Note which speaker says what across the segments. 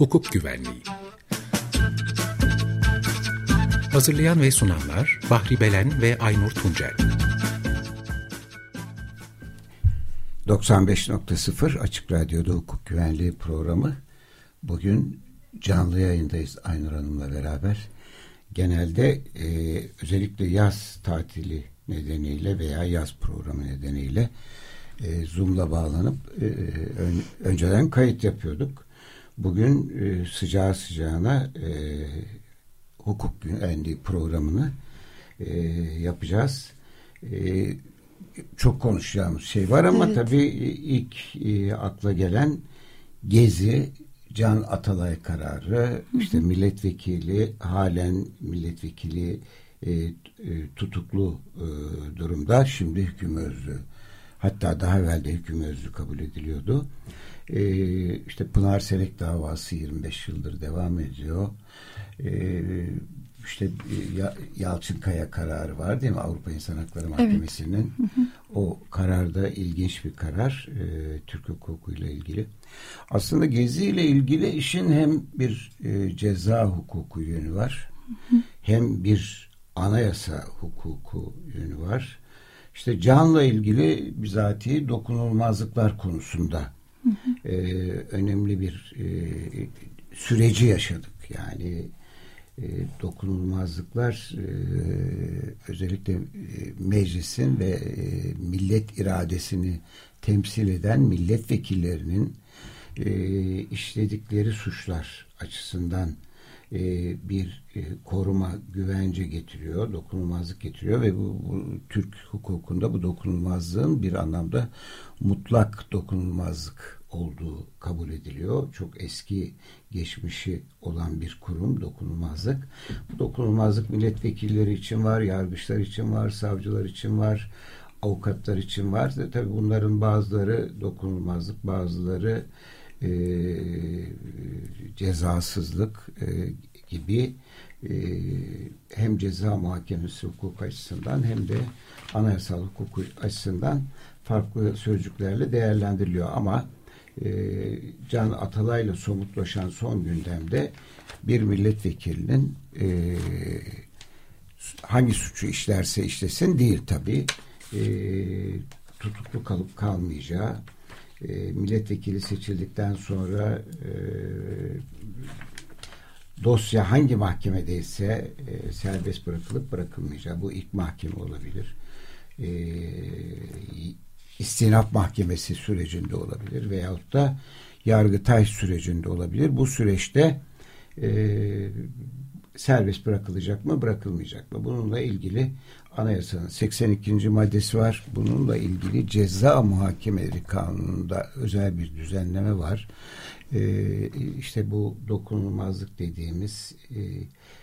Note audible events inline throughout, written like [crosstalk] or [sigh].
Speaker 1: Hukuk Güvenliği Hazırlayan ve sunanlar Bahri Belen ve Aynur Tuncel
Speaker 2: 95.0 Açık Radyo'da Hukuk Güvenliği programı. Bugün canlı yayındayız Aynur Hanım'la beraber. Genelde e, özellikle yaz tatili nedeniyle veya yaz programı nedeniyle e, Zoom'la bağlanıp e, ön, önceden kayıt yapıyorduk. Bugün e, sıcağı sıcağına e, hukuk güvenliği programını e, yapacağız. E, çok konuşacağımız şey var ama evet. tabii ilk e, akla gelen Gezi, Can Atalay kararı, hı hı. işte milletvekili, halen milletvekili e, e, tutuklu e, durumda. Şimdi hüküm özlü. Hatta daha evvel de hüküm özlü kabul ediliyordu. E, işte Pınar Selek davası 25 yıldır devam ediyor. E, işte e, Yalçın Kaya kararı var değil mi Avrupa İnsan Hakları Mahkemesi'nin evet. o kararda ilginç bir karar e, Türk hukukuyla ilgili. Aslında Gezi ile ilgili işin hem bir e, ceza hukuku yönü var hem bir anayasa hukuku yönü var. İşte canla ilgili bizatihi dokunulmazlıklar konusunda hı. E, önemli bir e, süreci yaşadık. Yani e, dokunulmazlıklar e, özellikle e, meclisin ve e, millet iradesini temsil eden milletvekillerinin e, işledikleri suçlar açısından e, bir e, koruma, güvence getiriyor, dokunulmazlık getiriyor ve bu, bu Türk hukukunda bu dokunulmazlığın bir anlamda mutlak dokunulmazlık olduğu kabul ediliyor. Çok eski geçmişi olan bir kurum dokunulmazlık. Bu dokunulmazlık milletvekilleri için var, yargıçlar için var, savcılar için var, avukatlar için var. Tabii bunların bazıları dokunulmazlık, bazıları cezasızlık e, gibi e, hem ceza muhakemesi hukuk açısından hem de anayasal hukuk açısından farklı sözcüklerle değerlendiriliyor. Ama e, Can Atalay'la somutlaşan son gündemde bir milletvekilinin e, hangi suçu işlerse işlesin değil tabi e, tutuklu kalıp kalmayacağı e, milletvekili seçildikten sonra e, dosya hangi mahkemedeyse e, serbest bırakılıp bırakılmayacağı bu ilk mahkeme olabilir. E, istinaf mahkemesi sürecinde olabilir veyahut da yargıtay sürecinde olabilir. Bu süreçte e, serbest bırakılacak mı bırakılmayacak mı? Bununla ilgili anayasanın 82. maddesi var. Bununla ilgili ceza muhakemeleri kanununda özel bir düzenleme var. E, işte bu dokunulmazlık dediğimiz e,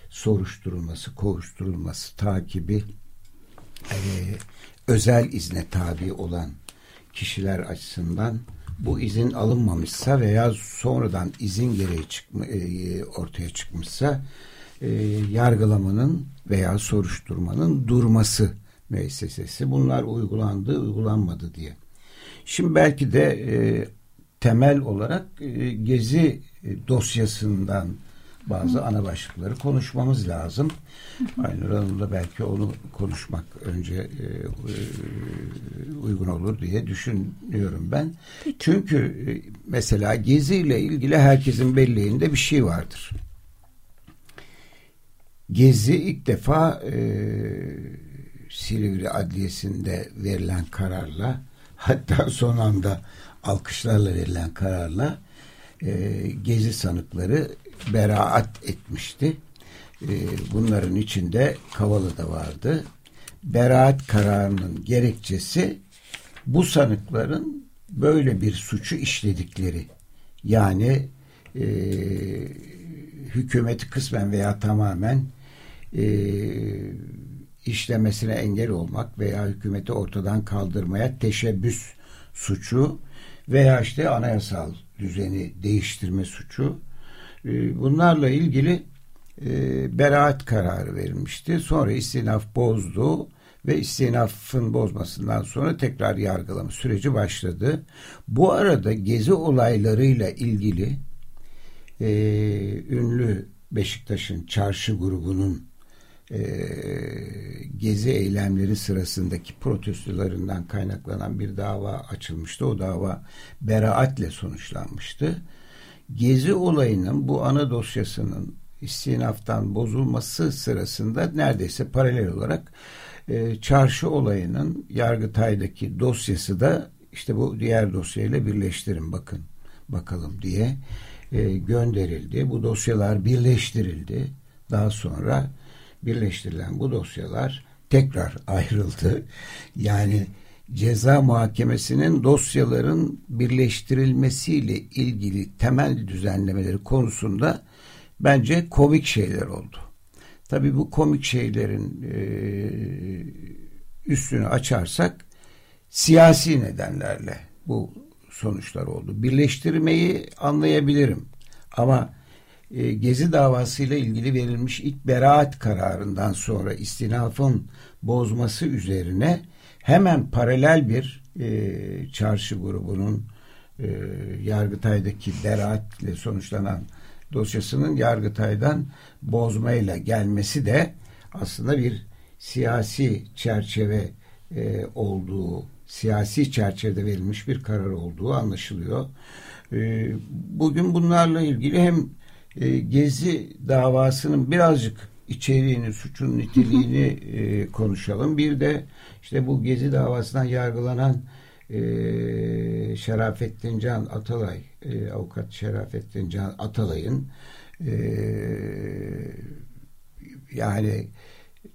Speaker 2: soruşturulması, kovuşturulması, takibi e, özel izne tabi olan kişiler açısından bu izin alınmamışsa veya sonradan izin gereği çıkma, e, ortaya çıkmışsa e, yargılamanın veya soruşturmanın durması müessesesi. Bunlar uygulandı, uygulanmadı diye. Şimdi belki de e, temel olarak e, Gezi e, dosyasından bazı ana başlıkları konuşmamız lazım. Aynur Hanım'la belki onu konuşmak önce e, e, uygun olur diye düşünüyorum ben. Çünkü e, mesela Gezi ile ilgili herkesin belleğinde bir şey vardır. Gezi ilk defa e, Silivri Adliyesi'nde verilen kararla hatta son anda alkışlarla verilen kararla e, Gezi sanıkları beraat etmişti. E, bunların içinde Kavalı da vardı. Beraat kararının gerekçesi bu sanıkların böyle bir suçu işledikleri. Yani e, hükümeti kısmen veya tamamen e, işlemesine engel olmak veya hükümeti ortadan kaldırmaya teşebbüs suçu veya işte anayasal düzeni değiştirme suçu ee, bunlarla ilgili e, beraat kararı verilmişti. Sonra istinaf bozdu ve istinafın bozmasından sonra tekrar yargılama süreci başladı. Bu arada gezi olaylarıyla ilgili e, ünlü Beşiktaş'ın çarşı grubunun e, gezi eylemleri sırasındaki protestolarından kaynaklanan bir dava açılmıştı. O dava beraatle sonuçlanmıştı. Gezi olayının bu ana dosyasının istinaftan bozulması sırasında neredeyse paralel olarak e, çarşı olayının Yargıtay'daki dosyası da işte bu diğer dosyayla birleştirin bakın bakalım diye e, gönderildi. Bu dosyalar birleştirildi. Daha sonra birleştirilen bu dosyalar tekrar ayrıldı. Yani ceza muhakemesinin dosyaların birleştirilmesiyle ilgili temel düzenlemeleri konusunda bence komik şeyler oldu. Tabii bu komik şeylerin e, üstünü açarsak siyasi nedenlerle bu sonuçlar oldu. Birleştirmeyi anlayabilirim. Ama e, Gezi davasıyla ilgili verilmiş ilk beraat kararından sonra istinafın bozması üzerine hemen paralel bir e, çarşı grubunun e, Yargıtay'daki beraatle sonuçlanan dosyasının Yargıtay'dan bozmayla gelmesi de aslında bir siyasi çerçeve e, olduğu, siyasi çerçevede verilmiş bir karar olduğu anlaşılıyor. E, bugün bunlarla ilgili hem e, Gezi davasının birazcık içeriğini, suçun niteliğini [laughs] e, konuşalım. Bir de işte bu Gezi davasından yargılanan e, Şerafettin Can Atalay, e, avukat Şerafettin Can Atalay'ın e, yani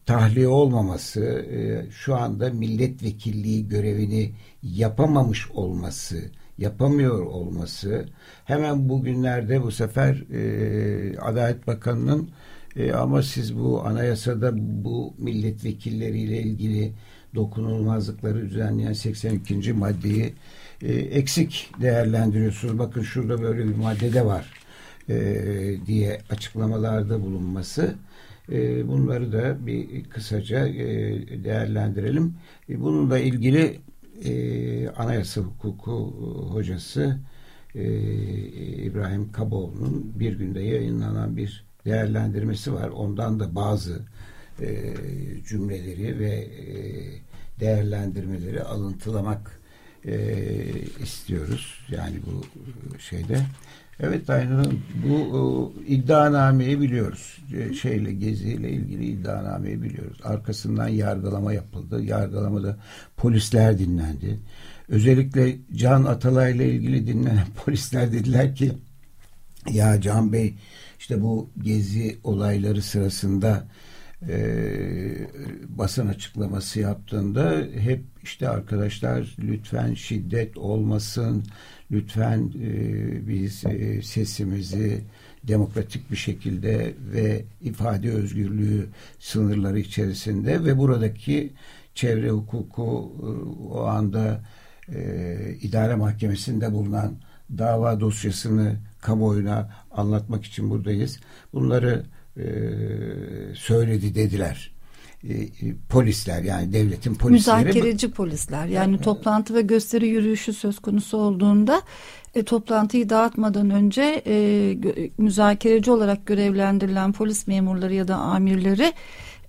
Speaker 2: tahliye olmaması, e, şu anda milletvekilliği görevini yapamamış olması, yapamıyor olması, hemen bugünlerde bu sefer e, Adalet Bakanı'nın e, ama siz bu anayasada bu milletvekilleriyle ilgili dokunulmazlıkları düzenleyen 82. maddeyi e, eksik değerlendiriyorsunuz. Bakın şurada böyle bir madde de var e, diye açıklamalarda bulunması. E, bunları da bir kısaca e, değerlendirelim. E, bununla ilgili e, anayasa hukuku hocası e, İbrahim Kaboğlu'nun bir günde yayınlanan bir değerlendirmesi var. Ondan da bazı e, cümleleri ve e, değerlendirmeleri alıntılamak e, istiyoruz. Yani bu şeyde. Evet Aynur Hanım bu e, iddianameyi biliyoruz. E, şeyle geziyle ilgili iddianameyi biliyoruz. Arkasından yargılama yapıldı. Yargılamada polisler dinlendi. Özellikle Can Atalay ile ilgili dinlenen [laughs] polisler dediler ki ya Can Bey işte bu gezi olayları sırasında e, basın açıklaması yaptığında hep işte arkadaşlar lütfen şiddet olmasın, lütfen e, biz e, sesimizi demokratik bir şekilde ve ifade özgürlüğü sınırları içerisinde ve buradaki çevre hukuku e, o anda e, idare mahkemesinde bulunan dava dosyasını kamuoyuna anlatmak için buradayız. Bunları e, söyledi dediler. E, polisler yani devletin polisleri.
Speaker 3: Müzakereci polisler yani toplantı ve gösteri yürüyüşü söz konusu olduğunda e, toplantıyı dağıtmadan önce e, müzakereci olarak görevlendirilen polis memurları ya da amirleri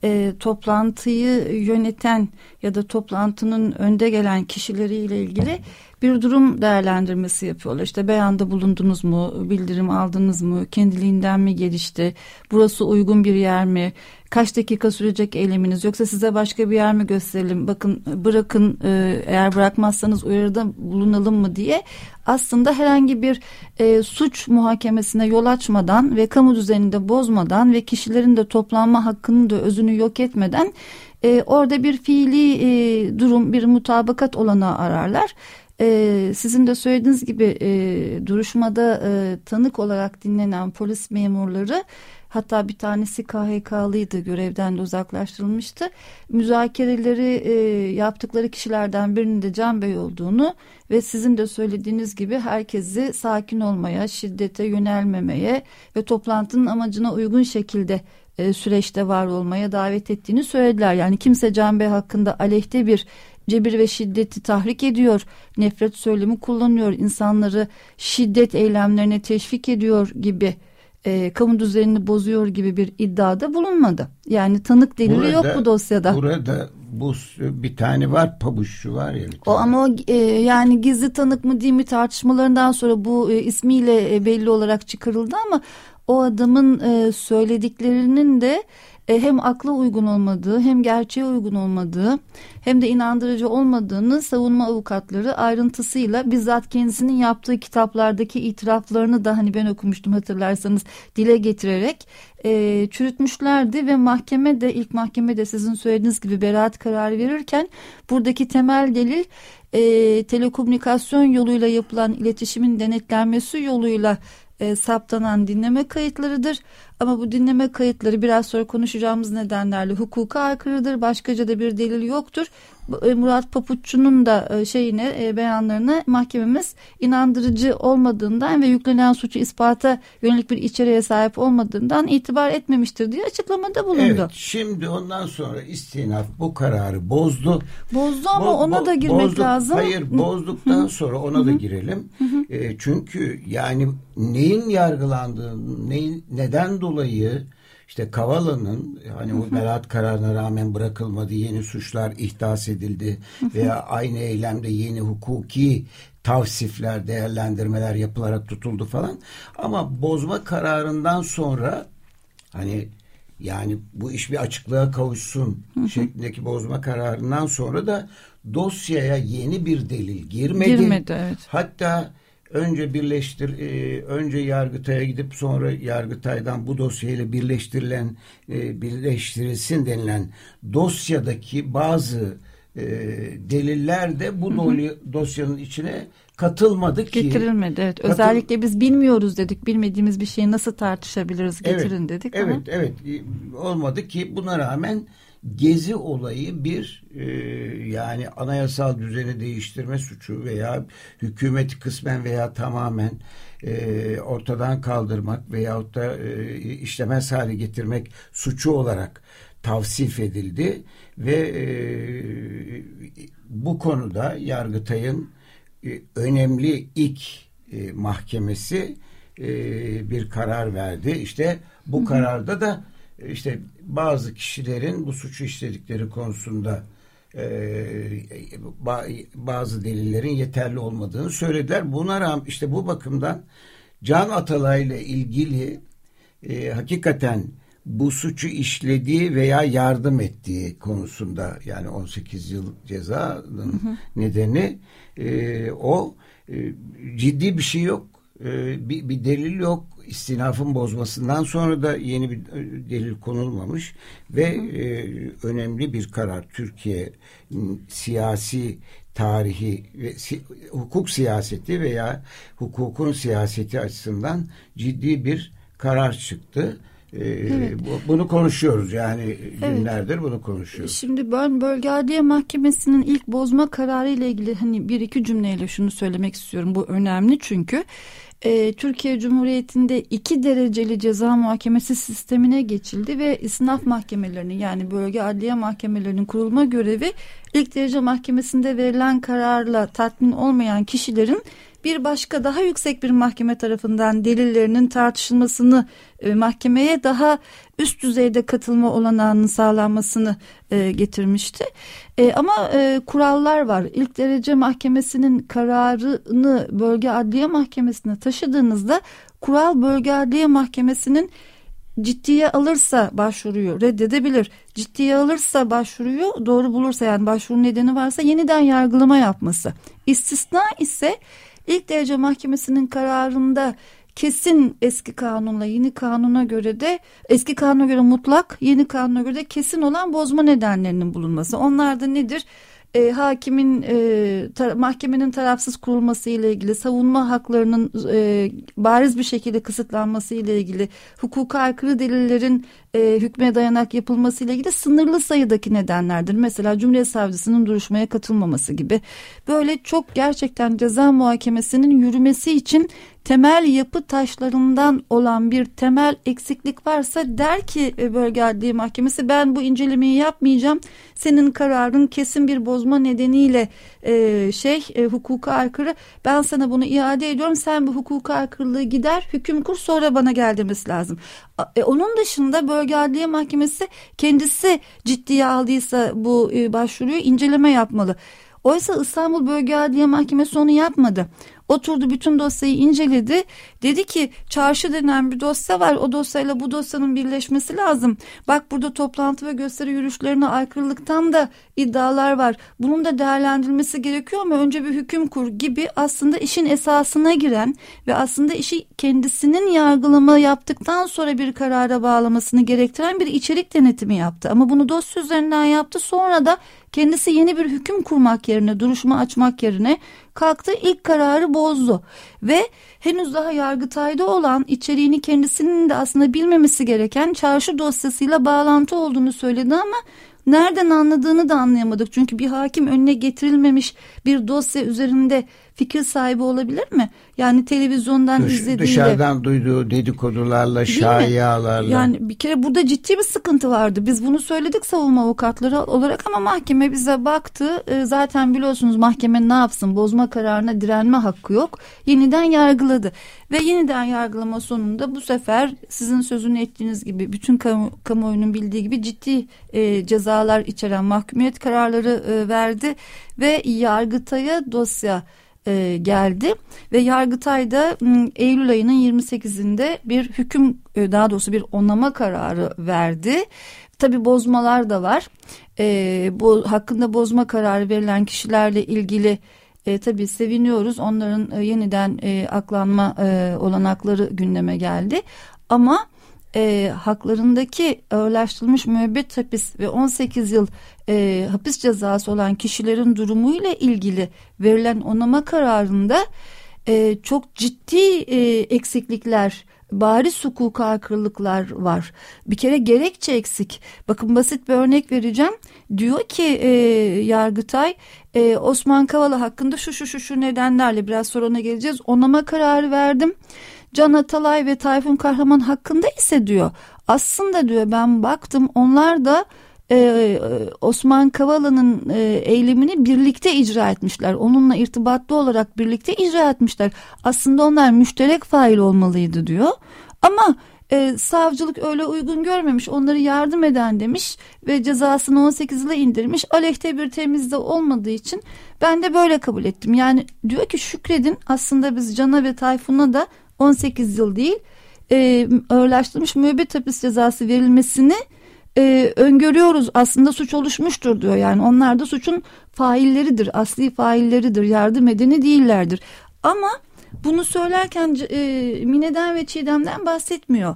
Speaker 3: e, toplantıyı yöneten ya da toplantının önde gelen kişileriyle ilgili bir durum değerlendirmesi yapıyorlar. İşte beyanda bulundunuz mu, bildirim aldınız mı, kendiliğinden mi gelişti, burası uygun bir yer mi, kaç dakika sürecek eyleminiz yoksa size başka bir yer mi gösterelim, bakın bırakın e, eğer bırakmazsanız uyarıda bulunalım mı diye aslında herhangi bir e, suç muhakemesine yol açmadan ve kamu düzenini de bozmadan ve kişilerin de toplanma hakkını da özünü yok etmeden e, orada bir fiili e, durum, bir mutabakat olanağı ararlar e, sizin de söylediğiniz gibi e, duruşmada e, tanık olarak dinlenen polis memurları hatta bir tanesi KHK'lıydı görevden de uzaklaştırılmıştı. Müzakereleri e, yaptıkları kişilerden birinin de Can Bey olduğunu ve sizin de söylediğiniz gibi herkesi sakin olmaya, şiddete yönelmemeye ve toplantının amacına uygun şekilde e, süreçte var olmaya davet ettiğini söylediler. Yani kimse Can Bey hakkında aleyhte bir cebir ve şiddeti tahrik ediyor, nefret söylemi kullanıyor, insanları şiddet eylemlerine teşvik ediyor gibi e, kamu düzenini bozuyor gibi bir iddiada bulunmadı. Yani tanık delili burada, yok bu dosyada.
Speaker 2: Burada bu bir tane var pabuççu var ya.
Speaker 3: O ama o, e, yani gizli tanık mı değil mi tartışmalarından sonra bu e, ismiyle e, belli olarak çıkarıldı ama o adamın e, söylediklerinin de e, hem akla uygun olmadığı hem gerçeğe uygun olmadığı hem de inandırıcı olmadığını savunma avukatları ayrıntısıyla bizzat kendisinin yaptığı kitaplardaki itiraflarını da hani ben okumuştum hatırlarsanız dile getirerek e, çürütmüşlerdi ve mahkeme de ilk mahkeme de sizin söylediğiniz gibi beraat kararı verirken buradaki temel delil e, telekomünikasyon yoluyla yapılan iletişimin denetlenmesi yoluyla e, saptanan dinleme kayıtlarıdır. Ama bu dinleme kayıtları biraz sonra konuşacağımız nedenlerle hukuka aykırıdır. Başkaca da bir delil yoktur. E, Murat Papuççu'nun da e, şeyine e, beyanlarına mahkememiz inandırıcı olmadığından ve yüklenen suçu ispata yönelik bir içeriğe sahip olmadığından itibar etmemiştir diye açıklamada bulundu. Evet
Speaker 2: şimdi ondan sonra istinaf bu kararı bozdu.
Speaker 3: Bozdu ama Bo ona da girmek
Speaker 2: bozduk,
Speaker 3: lazım.
Speaker 2: Hayır bozduktan sonra ona da girelim. E, çünkü yani neyin yargılandığını neyin, neden dolayı işte Kavala'nın hani o beraat kararına rağmen bırakılmadı, yeni suçlar ihdas edildi veya aynı eylemde yeni hukuki tavsifler, değerlendirmeler yapılarak tutuldu falan. Ama bozma kararından sonra hani yani bu iş bir açıklığa kavuşsun şeklindeki bozma kararından sonra da dosyaya yeni bir delil girmedi.
Speaker 3: Girmedi evet.
Speaker 2: Hatta önce birleştir e, önce Yargıtay'a gidip sonra Yargıtay'dan bu dosyayla birleştirilen e, birleştirilsin denilen dosyadaki bazı e, deliller de bu hı dosyanın içine katılmadı ki.
Speaker 3: Getirilmedi evet. Katıl... Özellikle biz bilmiyoruz dedik. Bilmediğimiz bir şeyi nasıl tartışabiliriz getirin
Speaker 2: evet,
Speaker 3: dedik
Speaker 2: evet, ama. Evet evet olmadı ki buna rağmen gezi olayı bir e, yani anayasal düzeni değiştirme suçu veya hükümeti kısmen veya tamamen e, ortadan kaldırmak veyahut da e, işlemez hale getirmek suçu olarak tavsif edildi ve e, bu konuda Yargıtay'ın e, önemli ilk e, mahkemesi e, bir karar verdi. İşte bu hı hı. kararda da işte bazı kişilerin bu suçu işledikleri konusunda e, bazı delillerin yeterli olmadığını söylediler. Buna rağmen işte bu bakımdan Can Atalay ile ilgili e, hakikaten bu suçu işlediği veya yardım ettiği konusunda yani 18 yıl cezanın hı hı. nedeni e, o e, ciddi bir şey yok. E, bir, bir delil yok istinafın bozmasından sonra da yeni bir e, delil konulmamış ve e, önemli bir karar Türkiye siyasi tarihi ve si, hukuk siyaseti veya hukukun siyaseti açısından ciddi bir karar çıktı. Ee, evet. Bunu konuşuyoruz yani günlerdir evet. bunu konuşuyoruz.
Speaker 3: Şimdi ben Bölge Adliye Mahkemesi'nin ilk bozma kararı ile ilgili hani bir iki cümleyle şunu söylemek istiyorum. Bu önemli çünkü e, Türkiye Cumhuriyeti'nde iki dereceli ceza muhakemesi sistemine geçildi ve isnaf mahkemelerinin yani bölge adliye mahkemelerinin kurulma görevi ilk derece mahkemesinde verilen kararla tatmin olmayan kişilerin bir başka daha yüksek bir mahkeme tarafından delillerinin tartışılmasını e, mahkemeye daha üst düzeyde katılma olanağının sağlanmasını e, getirmişti. E, ama e, kurallar var. İlk derece mahkemesinin kararını bölge adliye mahkemesine taşıdığınızda kural bölge adliye mahkemesinin ciddiye alırsa başvuruyu reddedebilir. Ciddiye alırsa başvuruyu doğru bulursa yani başvuru nedeni varsa yeniden yargılama yapması. İstisna ise İlk derece mahkemesinin kararında kesin eski kanunla yeni kanuna göre de eski kanuna göre mutlak yeni kanuna göre de kesin olan bozma nedenlerinin bulunması. Onlar da nedir? E, hakimin e, tar mahkemenin tarafsız kurulması ile ilgili savunma haklarının e, bariz bir şekilde kısıtlanması ile ilgili hukuka aykırı delillerin e, hükme dayanak yapılması ile ilgili sınırlı sayıdaki nedenlerdir. Mesela Cumhuriyet Savcısının duruşmaya katılmaması gibi böyle çok gerçekten ceza muhakemesinin yürümesi için temel yapı taşlarından olan bir temel eksiklik varsa der ki e, bölge adliye mahkemesi ben bu incelemeyi yapmayacağım. Senin kararın kesin bir bozma nedeniyle e, şey e, hukuka aykırı. Ben sana bunu iade ediyorum. Sen bu hukuka aykırılığı gider hüküm kur sonra bana gel demesi lazım. E, onun dışında bölge adliye mahkemesi kendisi ciddiye aldıysa bu e, başvuruyu inceleme yapmalı. Oysa İstanbul Bölge Adliye Mahkemesi onu yapmadı. Oturdu bütün dosyayı inceledi. Dedi ki çarşı denen bir dosya var. O dosyayla bu dosyanın birleşmesi lazım. Bak burada toplantı ve gösteri yürüyüşlerine aykırılıktan da iddialar var. Bunun da değerlendirilmesi gerekiyor ama önce bir hüküm kur gibi aslında işin esasına giren ve aslında işi kendisinin yargılama yaptıktan sonra bir karara bağlamasını gerektiren bir içerik denetimi yaptı. Ama bunu dosya üzerinden yaptı. Sonra da kendisi yeni bir hüküm kurmak yerine, duruşma açmak yerine kalktı ilk kararı bozdu. Ve henüz daha yargıtayda olan içeriğini kendisinin de aslında bilmemesi gereken çarşı dosyasıyla bağlantı olduğunu söyledi ama nereden anladığını da anlayamadık. Çünkü bir hakim önüne getirilmemiş bir dosya üzerinde fikir sahibi olabilir mi? Yani televizyondan Dış, izlediğinde.
Speaker 2: Dışarıdan duyduğu dedikodularla, şayialarla.
Speaker 3: Yani bir kere burada ciddi bir sıkıntı vardı. Biz bunu söyledik savunma avukatları olarak ama mahkeme bize baktı. E, zaten biliyorsunuz mahkeme ne yapsın? Bozma kararına direnme hakkı yok. Yeniden yargıladı. Ve yeniden yargılama sonunda bu sefer sizin sözünü ettiğiniz gibi bütün kamu, kamuoyunun bildiği gibi ciddi e, cezalar içeren mahkumiyet kararları e, verdi ve Yargıtay'a dosya e, geldi ve Yargıtay da Eylül ayının 28'inde bir hüküm e, daha doğrusu bir onama kararı verdi. Tabi bozmalar da var. E, bu hakkında bozma kararı verilen kişilerle ilgili e, tabii seviniyoruz. Onların e, yeniden e, aklanma e, olanakları gündeme geldi. Ama e, haklarındaki ağırlaştırılmış müebbet hapis ve 18 yıl e, hapis cezası olan kişilerin durumuyla ilgili verilen onama kararında e, çok ciddi e, eksiklikler bariz hukuka aykırılıklar var. Bir kere gerekçe eksik. Bakın basit bir örnek vereceğim. Diyor ki e, Yargıtay e, Osman Kavala hakkında şu şu şu nedenlerle biraz sonra ona geleceğiz. Onama kararı verdim. Can Atalay ve Tayfun Kahraman hakkında ise diyor aslında diyor ben baktım onlar da e, Osman Kavala'nın e, eylemini birlikte icra etmişler. Onunla irtibatlı olarak birlikte icra etmişler. Aslında onlar müşterek fail olmalıydı diyor. Ama e, savcılık öyle uygun görmemiş onları yardım eden demiş ve cezasını 18 yıla indirmiş aleyhte bir temizde olmadığı için ben de böyle kabul ettim yani diyor ki şükredin aslında biz Can'a ve Tayfun'a da 18 yıl değil e, ağırlaştırılmış müebbet hapis cezası verilmesini e, öngörüyoruz. Aslında suç oluşmuştur diyor. Yani onlar da suçun failleridir asli failleridir yardım edeni değillerdir. Ama bunu söylerken e, Mine'den ve Çiğdem'den bahsetmiyor.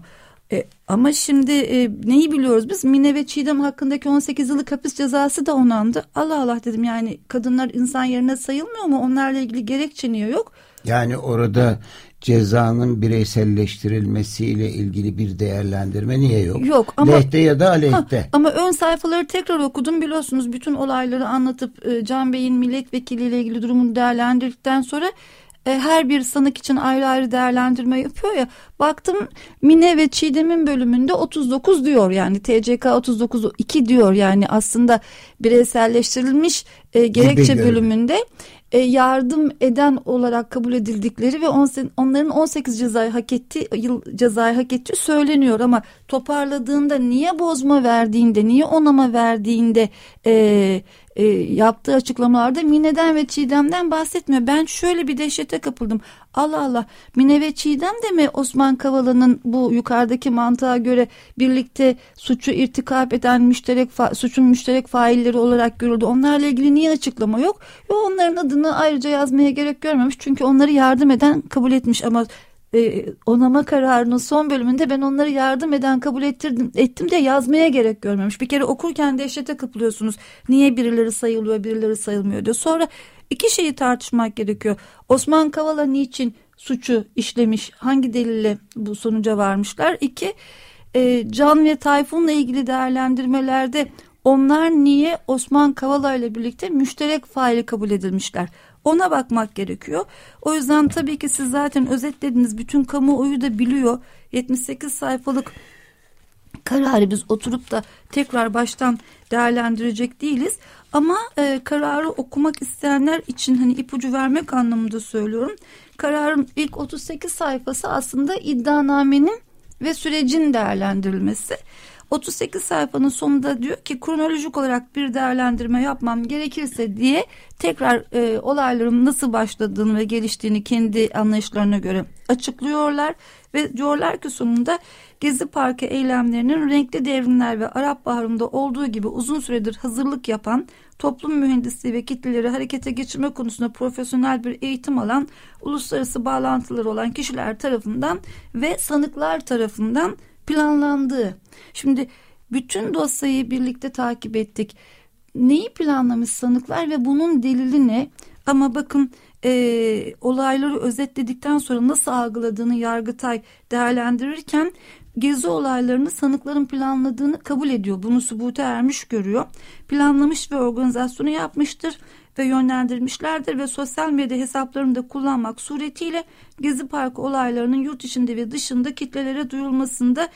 Speaker 3: E, ama şimdi e, neyi biliyoruz biz? Mine ve Çiğdem hakkındaki 18 yıllık hapis cezası da onandı. Allah Allah dedim yani kadınlar insan yerine sayılmıyor mu? Onlarla ilgili gerekçe niye yok?
Speaker 2: Yani orada cezanın bireyselleştirilmesiyle ilgili bir değerlendirme niye yok?
Speaker 3: Yok ama
Speaker 2: lehte ya da aleyhte. Ha,
Speaker 3: ama ön sayfaları tekrar okudum biliyorsunuz bütün olayları anlatıp e, Can Bey'in milletvekiliyle ilgili durumunu değerlendirdikten sonra e, her bir sanık için ayrı ayrı değerlendirme yapıyor ya. Baktım Mine ve Çiğdem'in bölümünde 39 diyor yani. TCK 39 2 diyor yani. Aslında bireyselleştirilmiş e, gerekçe bölümünde e, yardım eden olarak kabul edildikleri ve on, onların 18 cezayı hak etti yıl cezayı hak ettiği söyleniyor. Ama toparladığında niye bozma verdiğinde niye onama verdiğinde e, e, yaptığı açıklamalarda Mine'den ve Çiğdem'den bahsetmiyor. Ben şöyle bir dehşete kapıldım. Allah Allah Mine ve Çiğdem de mi Osman Kavala'nın bu yukarıdaki mantığa göre birlikte suçu irtikap eden müşterek suçun müşterek failleri olarak görüldü. Onlarla ilgili niye açıklama yok? Ve onların adını ayrıca yazmaya gerek görmemiş. Çünkü onları yardım eden kabul etmiş ama e, onama kararının son bölümünde ben onları yardım eden kabul ettirdim ettim de yazmaya gerek görmemiş. Bir kere okurken dehşete kapılıyorsunuz. Niye birileri sayılıyor birileri sayılmıyor diyor. Sonra iki şeyi tartışmak gerekiyor. Osman Kavala niçin suçu işlemiş hangi delille bu sonuca varmışlar? İki e, Can ve Tayfun'la ilgili değerlendirmelerde onlar niye Osman Kavala ile birlikte müşterek faili kabul edilmişler? Ona bakmak gerekiyor. O yüzden tabii ki siz zaten özetlediniz. Bütün kamuoyu da biliyor. 78 sayfalık kararı biz oturup da tekrar baştan değerlendirecek değiliz. Ama e, kararı okumak isteyenler için hani ipucu vermek anlamında söylüyorum. Kararın ilk 38 sayfası aslında iddianamenin ve sürecin değerlendirilmesi. 38 sayfanın sonunda diyor ki kronolojik olarak bir değerlendirme yapmam gerekirse diye tekrar e, olayların nasıl başladığını ve geliştiğini kendi anlayışlarına göre açıklıyorlar ve diyorlar ki sonunda Gezi Parkı eylemlerinin renkli devrimler ve Arap Baharı'nda olduğu gibi uzun süredir hazırlık yapan toplum mühendisliği ve kitleleri harekete geçirme konusunda profesyonel bir eğitim alan uluslararası bağlantıları olan kişiler tarafından ve sanıklar tarafından planlandığı. Şimdi bütün dosyayı birlikte takip ettik. Neyi planlamış sanıklar ve bunun delili ne? Ama bakın e, olayları özetledikten sonra nasıl algıladığını Yargıtay değerlendirirken gezi olaylarını sanıkların planladığını kabul ediyor. Bunu subute ermiş görüyor. Planlamış ve organizasyonu yapmıştır ve yönlendirmişlerdir ve sosyal medya hesaplarını da kullanmak suretiyle Gezi Parkı olaylarının yurt içinde ve dışında kitlelere duyulmasında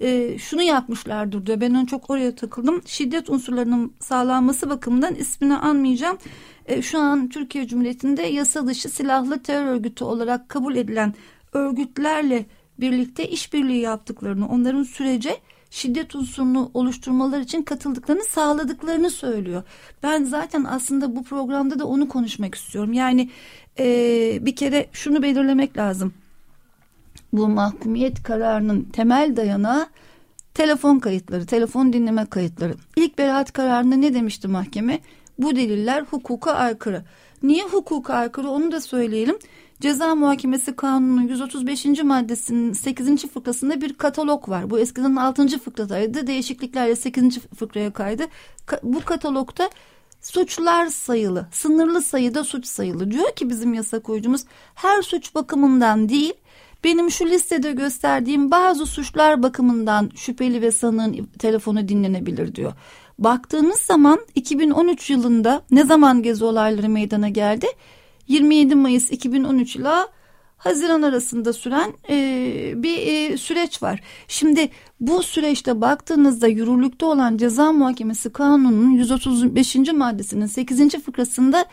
Speaker 3: e, şunu yapmışlardır diyor. Ben en çok oraya takıldım. Şiddet unsurlarının sağlanması bakımından ismini anmayacağım. E, şu an Türkiye Cumhuriyeti'nde yasa dışı silahlı terör örgütü olarak kabul edilen örgütlerle birlikte işbirliği yaptıklarını, onların sürece şiddet unsurunu oluşturmalar için katıldıklarını sağladıklarını söylüyor. Ben zaten aslında bu programda da onu konuşmak istiyorum. Yani e, bir kere şunu belirlemek lazım. Bu mahkumiyet kararının temel dayanağı telefon kayıtları, telefon dinleme kayıtları. İlk beraat kararında ne demişti mahkeme? Bu deliller hukuka aykırı. Niye hukuka aykırı onu da söyleyelim. Ceza Muhakemesi Kanunu'nun 135. maddesinin 8. fıkrasında bir katalog var. Bu eskiden 6. fıkradaydı. Değişikliklerle 8. fıkraya kaydı. bu katalogda suçlar sayılı, sınırlı sayıda suç sayılı. Diyor ki bizim yasa koyucumuz her suç bakımından değil, benim şu listede gösterdiğim bazı suçlar bakımından şüpheli ve sanığın telefonu dinlenebilir diyor. Baktığınız zaman 2013 yılında ne zaman gezi olayları meydana geldi? 27 Mayıs 2013 ile Haziran arasında süren e, bir e, süreç var. Şimdi bu süreçte baktığınızda yürürlükte olan ceza muhakemesi kanununun 135. maddesinin 8. fıkrasında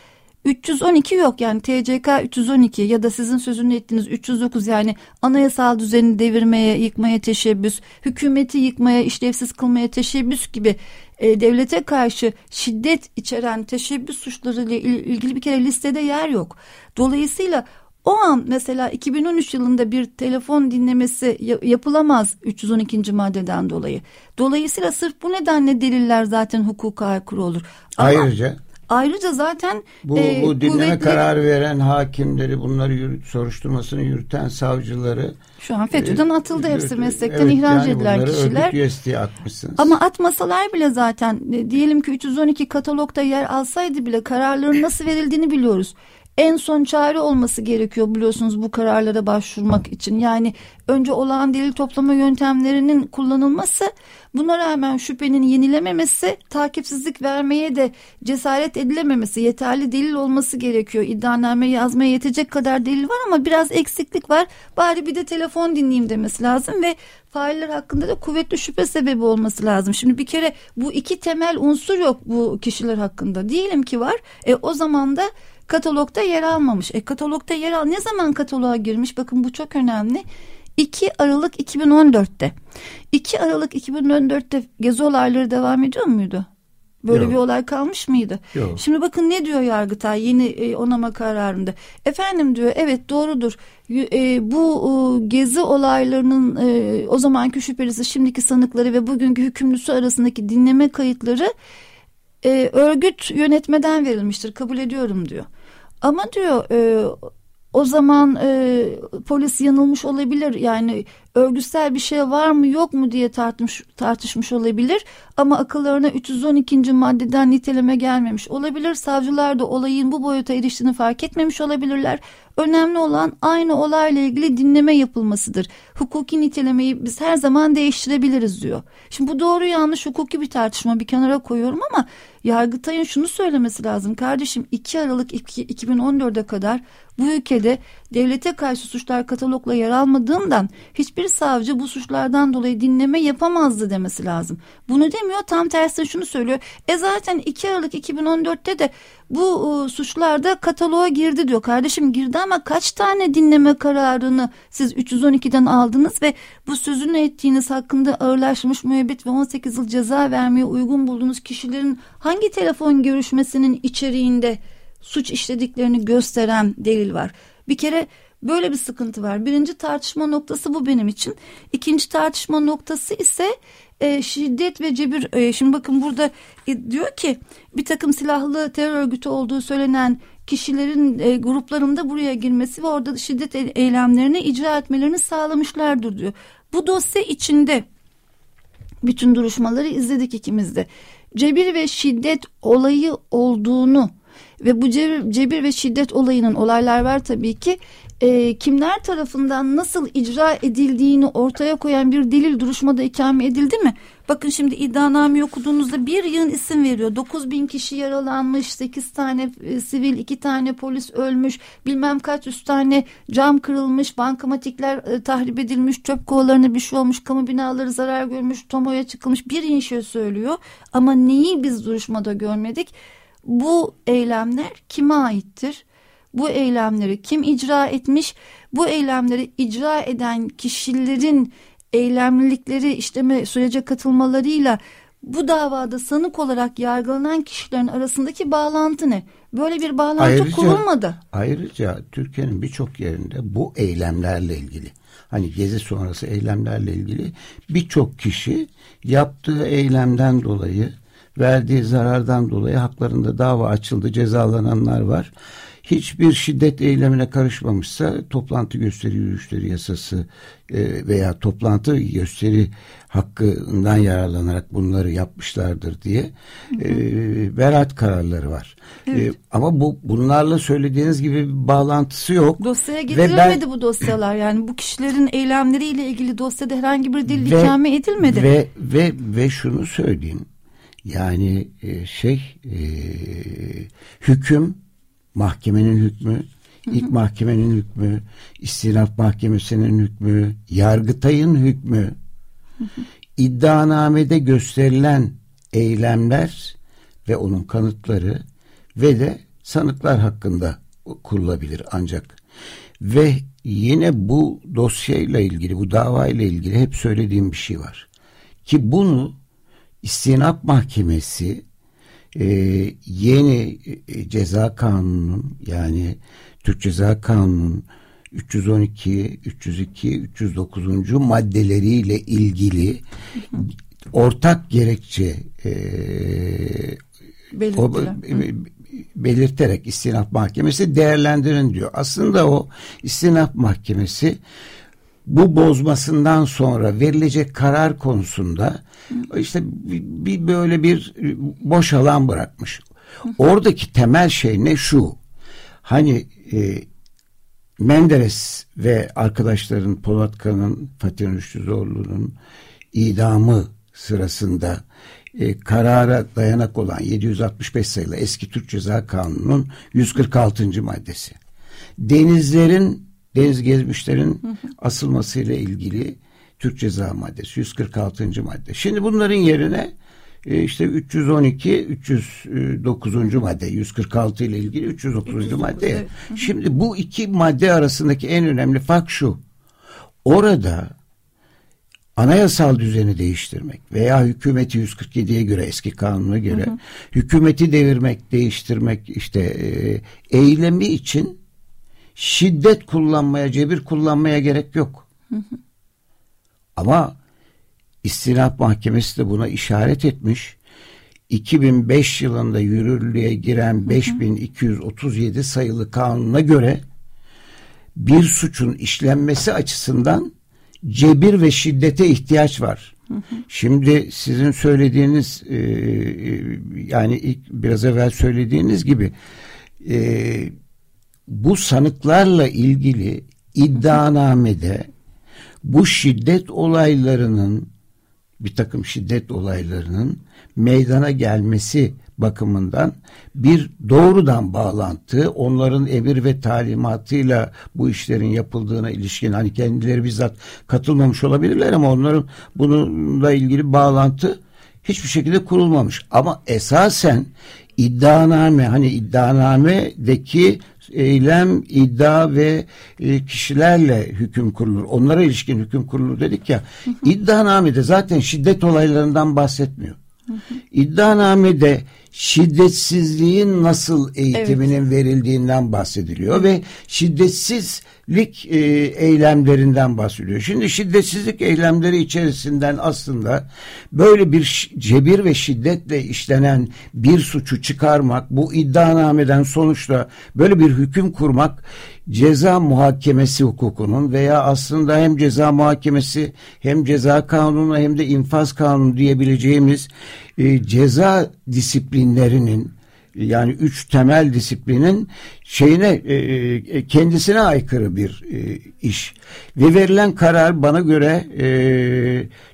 Speaker 3: 312 yok yani TCK 312 ya da sizin sözünü ettiğiniz 309 yani anayasal düzeni devirmeye, yıkmaya teşebbüs, hükümeti yıkmaya, işlevsiz kılmaya teşebbüs gibi e, devlete karşı şiddet içeren teşebbüs suçları ile ilgili bir kere listede yer yok. Dolayısıyla o an mesela 2013 yılında bir telefon dinlemesi yapılamaz 312. maddeden dolayı. Dolayısıyla sırf bu nedenle deliller zaten hukuka aykırı olur.
Speaker 2: Ama Ayrıca
Speaker 3: Ayrıca zaten
Speaker 2: bu, e, bu dinleme kuvvetli... kararı veren hakimleri, bunları yürüt, soruşturmasını yürüten savcıları
Speaker 3: şu an FETÖ'den e, atıldı e, hepsi meslekten evet, ihraç yani edilen kişiler.
Speaker 2: atmışsınız.
Speaker 3: Ama atmasalar bile zaten e, diyelim ki 312 katalogda yer alsaydı bile kararların nasıl verildiğini biliyoruz en son çare olması gerekiyor biliyorsunuz bu kararlara başvurmak için. Yani önce olağan delil toplama yöntemlerinin kullanılması buna rağmen şüphenin yenilememesi takipsizlik vermeye de cesaret edilememesi yeterli delil olması gerekiyor. İddianame yazmaya yetecek kadar delil var ama biraz eksiklik var. Bari bir de telefon dinleyeyim demesi lazım ve failler hakkında da kuvvetli şüphe sebebi olması lazım. Şimdi bir kere bu iki temel unsur yok bu kişiler hakkında. Diyelim ki var. E o zaman da katalogda yer almamış. E katalogda yer al ne zaman kataloğa girmiş? Bakın bu çok önemli. 2 Aralık 2014'te. 2 Aralık 2014'te gezi olayları devam ediyor muydu? Böyle Yok. bir olay kalmış mıydı? Yok. Şimdi bakın ne diyor Yargıtay yeni e, onama kararında. Efendim diyor evet doğrudur. E, bu e, gezi olaylarının e, o zamanki şüphelisi şimdiki sanıkları ve bugünkü hükümlüsü arasındaki dinleme kayıtları e, örgüt yönetmeden verilmiştir kabul ediyorum diyor. Ama diyor e, o zaman e, polis yanılmış olabilir yani örgütsel bir şey var mı yok mu diye tartmış, tartışmış olabilir. Ama akıllarına 312. maddeden niteleme gelmemiş olabilir. Savcılar da olayın bu boyuta eriştiğini fark etmemiş olabilirler. Önemli olan aynı olayla ilgili dinleme yapılmasıdır. Hukuki nitelemeyi biz her zaman değiştirebiliriz diyor. Şimdi bu doğru yanlış hukuki bir tartışma bir kenara koyuyorum ama Yargıtay'ın şunu söylemesi lazım. Kardeşim 2 Aralık 2014'e kadar bu ülkede devlete karşı suçlar katalogla yer almadığından hiçbir savcı bu suçlardan dolayı dinleme yapamazdı demesi lazım. Bunu demiyor tam tersine şunu söylüyor. E zaten 2 Aralık 2014'te de bu e, suçlarda kataloğa girdi diyor. Kardeşim girdi ama kaç tane dinleme kararını siz 312'den aldınız ve bu sözünü ettiğiniz hakkında ağırlaşmış müebbet ve 18 yıl ceza vermeye uygun bulduğunuz kişilerin hangi telefon görüşmesinin içeriğinde suç işlediklerini gösteren delil var. Bir kere böyle bir sıkıntı var. Birinci tartışma noktası bu benim için. İkinci tartışma noktası ise e, şiddet ve cebir. E, şimdi bakın burada e, diyor ki bir takım silahlı terör örgütü olduğu söylenen kişilerin e, gruplarında buraya girmesi ve orada şiddet eylemlerini icra etmelerini sağlamışlardır diyor. Bu dosya içinde bütün duruşmaları izledik ikimiz de. Cebir ve şiddet olayı olduğunu ve bu cebir, cebir ve şiddet olayının olaylar var tabii ki e, kimler tarafından nasıl icra edildiğini ortaya koyan bir delil duruşmada ikame edildi mi? Bakın şimdi iddianameyi okuduğunuzda bir yığın isim veriyor. 9 bin kişi yaralanmış, 8 tane e, sivil, 2 tane polis ölmüş, bilmem kaç üst tane cam kırılmış, bankamatikler e, tahrip edilmiş, çöp kovalarına bir şey olmuş, kamu binaları zarar görmüş, tomoya çıkılmış bir inşa söylüyor. Ama neyi biz duruşmada görmedik? Bu eylemler kime aittir? Bu eylemleri kim icra etmiş? Bu eylemleri icra eden kişilerin eylemlilikleri işleme sürece katılmalarıyla bu davada sanık olarak yargılanan kişilerin arasındaki bağlantı ne? Böyle bir bağlantı ayrıca, kurulmadı.
Speaker 2: Ayrıca Türkiye'nin birçok yerinde bu eylemlerle ilgili hani gezi sonrası eylemlerle ilgili birçok kişi yaptığı eylemden dolayı verdiği zarardan dolayı haklarında dava açıldı cezalananlar var hiçbir şiddet eylemine karışmamışsa toplantı gösteri yürüyüşleri yasası e, veya toplantı gösteri hakkından yararlanarak bunları yapmışlardır diye e, beraat kararları var. E, evet. Ama bu bunlarla söylediğiniz gibi bir bağlantısı yok.
Speaker 3: Dosyaya getirilmedi ben, bu dosyalar yani bu kişilerin eylemleriyle ilgili dosyada herhangi bir delil ikame edilmedi.
Speaker 2: Ve ve ve şunu söyleyeyim yani e, şey e, hüküm mahkemenin hükmü, ilk mahkemenin hükmü, istinaf mahkemesinin hükmü, yargıtayın hükmü, iddianamede gösterilen eylemler ve onun kanıtları ve de sanıklar hakkında kurulabilir ancak. Ve yine bu dosyayla ilgili, bu davayla ilgili hep söylediğim bir şey var. Ki bunu istinaf mahkemesi e, yeni e, ceza kanunun yani Türk Ceza Kanunu'nun 312, 302, 309. maddeleriyle ilgili ortak gerekçe e, o, e, belirterek istinaf mahkemesi değerlendirin diyor. Aslında o istinaf mahkemesi bu bozmasından sonra verilecek karar konusunda işte bir, böyle bir boş alan bırakmış. Oradaki temel şey ne şu? Hani e, Menderes ve arkadaşların Polatkan'ın, Fatih Rüştüzoğlu'nun idamı sırasında e, karara dayanak olan 765 sayılı eski Türk Ceza Kanunu'nun 146. maddesi. Denizlerin deniz gezmişlerin asılmasıyla ilgili Türk Ceza Maddesi 146. madde. Şimdi bunların yerine e, işte 312 309. madde 146 ile ilgili 309. 309 madde. Evet. Şimdi bu iki madde arasındaki en önemli fark şu. Orada anayasal düzeni değiştirmek veya hükümeti 147'ye göre eski kanuna göre hı hı. hükümeti devirmek, değiştirmek işte e, eylemi için şiddet kullanmaya, cebir kullanmaya gerek yok. Ama istinaf mahkemesi de buna işaret etmiş. 2005 yılında yürürlüğe giren 5237 sayılı kanuna göre bir suçun işlenmesi açısından cebir ve şiddete ihtiyaç var. Şimdi sizin söylediğiniz e, yani ilk biraz evvel söylediğiniz gibi e, bu sanıklarla ilgili iddianamede bu şiddet olaylarının bir takım şiddet olaylarının meydana gelmesi bakımından bir doğrudan bağlantı onların emir ve talimatıyla bu işlerin yapıldığına ilişkin hani kendileri bizzat katılmamış olabilirler ama onların bununla ilgili bağlantı hiçbir şekilde kurulmamış. Ama esasen iddianame hani iddianamedeki eylem, iddia ve e, kişilerle hüküm kurulur. Onlara ilişkin hüküm kurulur dedik ya. İddianamede zaten şiddet olaylarından bahsetmiyor. İddianamede şiddetsizliğin nasıl eğitiminin evet. verildiğinden bahsediliyor ve şiddetsizlik e, eylemlerinden bahsediyor. Şimdi şiddetsizlik eylemleri içerisinden aslında böyle bir cebir ve şiddetle işlenen bir suçu çıkarmak, bu iddianameden sonuçta böyle bir hüküm kurmak ceza muhakemesi hukukunun veya aslında hem ceza muhakemesi hem ceza kanunu hem de infaz kanunu diyebileceğimiz e, ceza disiplinlerinin yani üç temel disiplinin şeyine e, e, kendisine aykırı bir e, iş. Ve verilen karar bana göre e,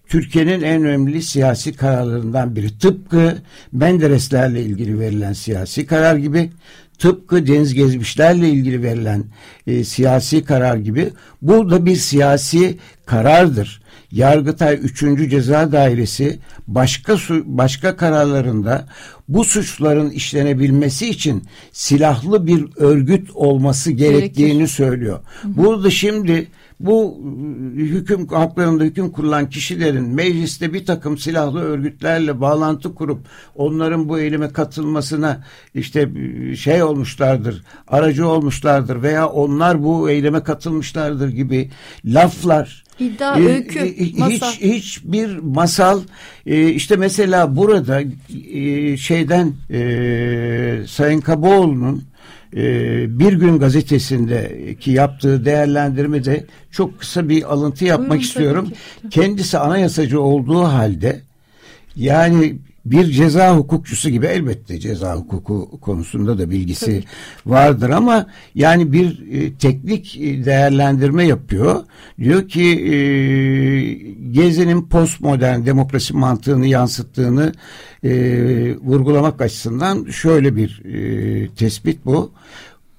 Speaker 2: Türkiye'nin en önemli siyasi kararlarından biri. Tıpkı Mendereslerle ilgili verilen siyasi karar gibi tıpkı deniz gezmişlerle ilgili verilen e, siyasi karar gibi bu da bir siyasi karardır. Yargıtay 3. Ceza Dairesi başka su, başka kararlarında bu suçların işlenebilmesi için silahlı bir örgüt olması gerektiğini Gerekir. söylüyor. Hı hı. Burada şimdi bu hüküm haklarında hüküm kurulan kişilerin mecliste bir takım silahlı örgütlerle bağlantı kurup onların bu eyleme katılmasına işte ıı, şey olmuşlardır, aracı olmuşlardır veya onlar bu eyleme katılmışlardır gibi laflar
Speaker 3: İddia, öykü,
Speaker 2: hiç, masal. Hiç bir masal e, işte mesela burada e, şeyden e, Sayın Kaboğlu'nun e, Bir Gün gazetesindeki yaptığı değerlendirmede çok kısa bir alıntı yapmak Buyurun, istiyorum. Kendisi anayasacı olduğu halde yani bir ceza hukukçusu gibi elbette ceza hukuku konusunda da bilgisi Tabii. vardır ama yani bir e, teknik e, değerlendirme yapıyor. Diyor ki e, Gezi'nin postmodern demokrasi mantığını yansıttığını e, vurgulamak açısından şöyle bir e, tespit bu.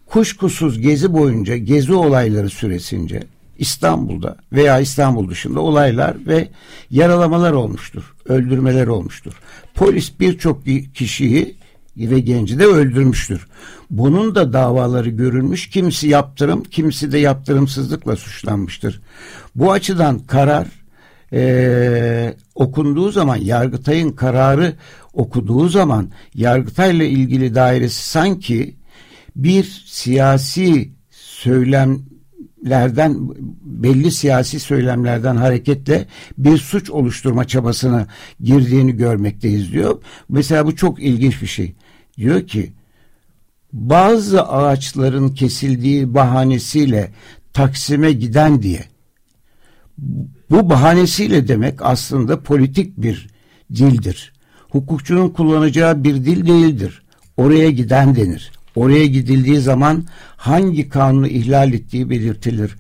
Speaker 2: Kuşkusuz Gezi boyunca Gezi olayları süresince İstanbul'da veya İstanbul dışında olaylar ve yaralamalar olmuştur. Öldürmeler olmuştur. Polis birçok kişiyi ve genci de öldürmüştür. Bunun da davaları görülmüş. Kimisi yaptırım, kimisi de yaptırımsızlıkla suçlanmıştır. Bu açıdan karar e, okunduğu zaman Yargıtay'ın kararı okuduğu zaman Yargıtay'la ilgili dairesi sanki bir siyasi söylem lerden belli siyasi söylemlerden hareketle bir suç oluşturma çabasına girdiğini görmekteyiz diyor. Mesela bu çok ilginç bir şey. Diyor ki bazı ağaçların kesildiği bahanesiyle Taksim'e giden diye bu bahanesiyle demek aslında politik bir dildir. Hukukçunun kullanacağı bir dil değildir. Oraya giden denir. Oraya gidildiği zaman hangi kanunu ihlal ettiği belirtilir.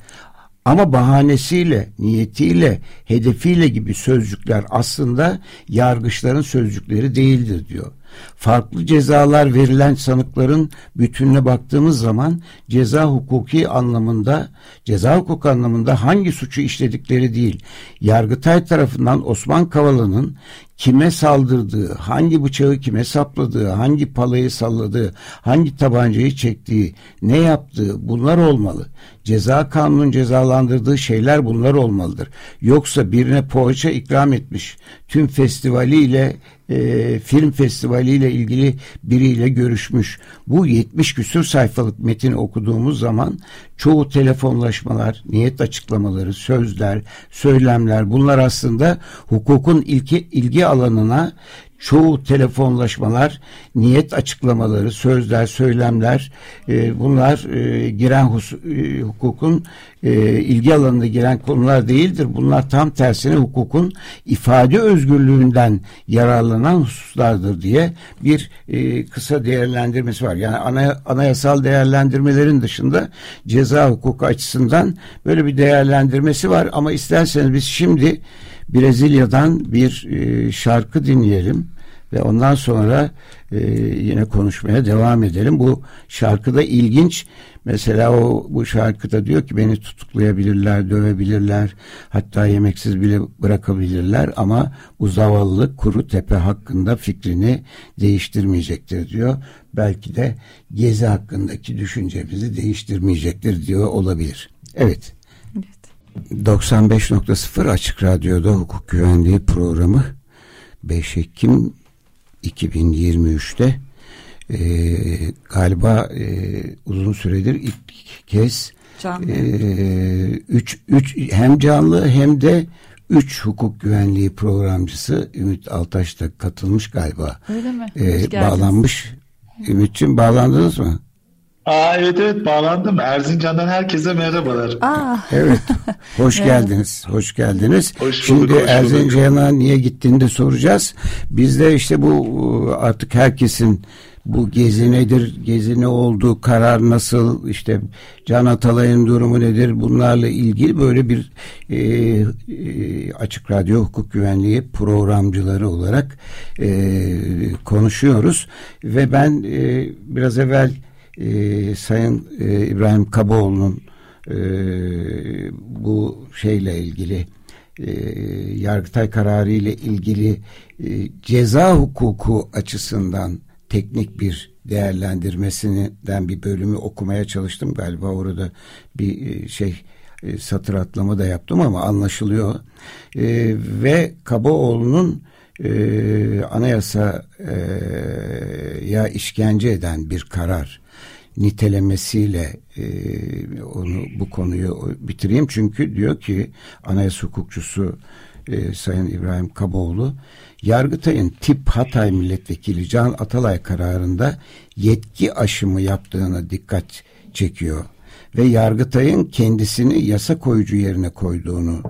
Speaker 2: Ama bahanesiyle, niyetiyle, hedefiyle gibi sözcükler aslında yargıçların sözcükleri değildir diyor. Farklı cezalar verilen sanıkların bütününe baktığımız zaman ceza hukuki anlamında, ceza hukuk anlamında hangi suçu işledikleri değil, Yargıtay tarafından Osman Kavala'nın kime saldırdığı, hangi bıçağı kime sapladığı, hangi palayı salladığı, hangi tabancayı çektiği, ne yaptığı bunlar olmalı. Ceza kanunun cezalandırdığı şeyler bunlar olmalıdır. Yoksa birine poğaça ikram etmiş, tüm festivaliyle e, film festivaliyle ilgili biriyle görüşmüş. Bu 70 küsür sayfalık metin okuduğumuz zaman çoğu telefonlaşmalar, niyet açıklamaları, sözler, söylemler bunlar aslında hukukun ilki, ilgi alanına çoğu telefonlaşmalar, niyet açıklamaları, sözler, söylemler e, bunlar e, giren hus, e, hukukun e, ilgi alanına giren konular değildir. Bunlar tam tersine hukukun ifade özgürlüğünden yararlanan hususlardır diye bir e, kısa değerlendirmesi var. Yani ana, anayasal değerlendirmelerin dışında ceza hukuku açısından böyle bir değerlendirmesi var ama isterseniz biz şimdi Brezilya'dan bir e, şarkı dinleyelim ve ondan sonra e, yine konuşmaya devam edelim. Bu şarkıda ilginç. Mesela o bu şarkıda diyor ki beni tutuklayabilirler, dövebilirler, hatta yemeksiz bile bırakabilirler ama bu zavallı kuru tepe hakkında fikrini değiştirmeyecektir diyor. Belki de gezi hakkındaki düşüncemizi değiştirmeyecektir diyor olabilir. Evet. Evet. 95.0 Açık Radyo'da hukuk güvenliği programı 5 Ekim 2023'te e, galiba e, uzun süredir ilk kez canlı. E, üç, üç, hem canlı hem de üç hukuk güvenliği programcısı Ümit Altaş da katılmış galiba.
Speaker 3: Öyle mi?
Speaker 2: E, bağlanmış. Ümit'ciğim bağlandınız mı?
Speaker 4: Aa, evet evet bağlandım. Erzincan'dan herkese merhabalar.
Speaker 3: Aa.
Speaker 2: Evet. [laughs] Hoş geldiniz. Hoş geldiniz.
Speaker 4: Hoş
Speaker 2: Şimdi
Speaker 4: bulduk, hoş
Speaker 2: Erzincan'a niye gittiğini de soracağız. Biz de işte bu artık herkesin bu gezi nedir, gezi ne oldu, karar nasıl, işte Can Atalay'ın durumu nedir bunlarla ilgili böyle bir e, e, Açık Radyo Hukuk Güvenliği programcıları olarak e, konuşuyoruz. Ve ben e, biraz evvel e, Sayın e, İbrahim Kaboğlu'nun e, bu şeyle ilgili e, Yargıtay kararı ile ilgili e, ceza hukuku açısından teknik bir değerlendirmesinden bir bölümü okumaya çalıştım. Galiba orada bir e, şey e, satır atlama da yaptım ama anlaşılıyor. E, ve Kaboğlu'nun e, anayasa e, işkence eden bir karar nitelemesiyle e, onu bu konuyu bitireyim. Çünkü diyor ki anayasa hukukçusu e, Sayın İbrahim Kaboğlu Yargıtay'ın tip Hatay milletvekili Can Atalay kararında yetki aşımı yaptığına dikkat çekiyor ve Yargıtay'ın kendisini yasa koyucu yerine koyduğunu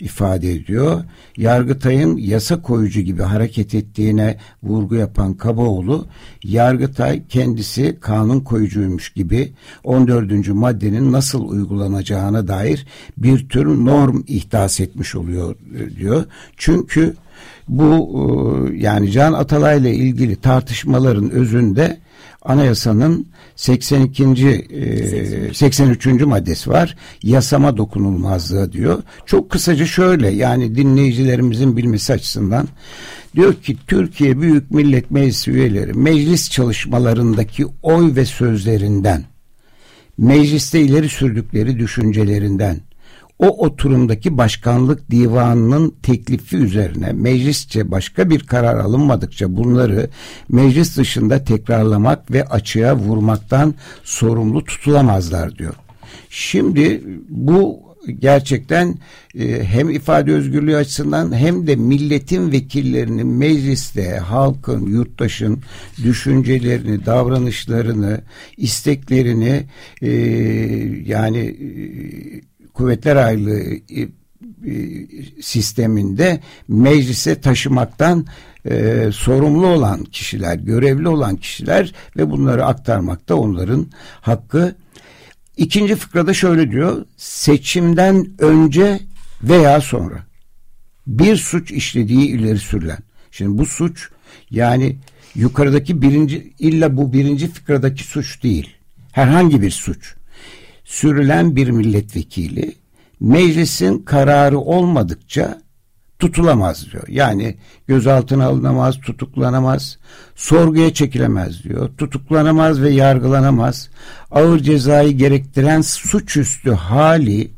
Speaker 2: ifade ediyor. Yargıtay'ın yasa koyucu gibi hareket ettiğine vurgu yapan Kabaoğlu, Yargıtay kendisi kanun koyucuymuş gibi 14. maddenin nasıl uygulanacağına dair bir tür norm ihdas etmiş oluyor diyor. Çünkü bu e, yani Can Atalay ile ilgili tartışmaların özünde anayasanın 82. E, 83. maddesi var. Yasama dokunulmazlığı diyor. Çok kısaca şöyle yani dinleyicilerimizin bilmesi açısından diyor ki Türkiye Büyük Millet Meclisi üyeleri meclis çalışmalarındaki oy ve sözlerinden mecliste ileri sürdükleri düşüncelerinden o oturumdaki başkanlık divanının teklifi üzerine meclisçe başka bir karar alınmadıkça bunları meclis dışında tekrarlamak ve açığa vurmaktan sorumlu tutulamazlar diyor. Şimdi bu gerçekten e, hem ifade özgürlüğü açısından hem de milletin vekillerinin mecliste halkın, yurttaşın düşüncelerini, davranışlarını, isteklerini e, yani e, Kuvvetler Ayrılığı e, e, sisteminde meclise taşımaktan e, sorumlu olan kişiler, görevli olan kişiler ve bunları aktarmakta onların hakkı. İkinci fıkrada şöyle diyor, seçimden önce veya sonra bir suç işlediği ileri sürülen. Şimdi bu suç yani yukarıdaki birinci illa bu birinci fıkradaki suç değil. Herhangi bir suç sürülen bir milletvekili meclisin kararı olmadıkça tutulamaz diyor. Yani gözaltına alınamaz, tutuklanamaz, sorguya çekilemez diyor. Tutuklanamaz ve yargılanamaz. Ağır cezayı gerektiren suçüstü hali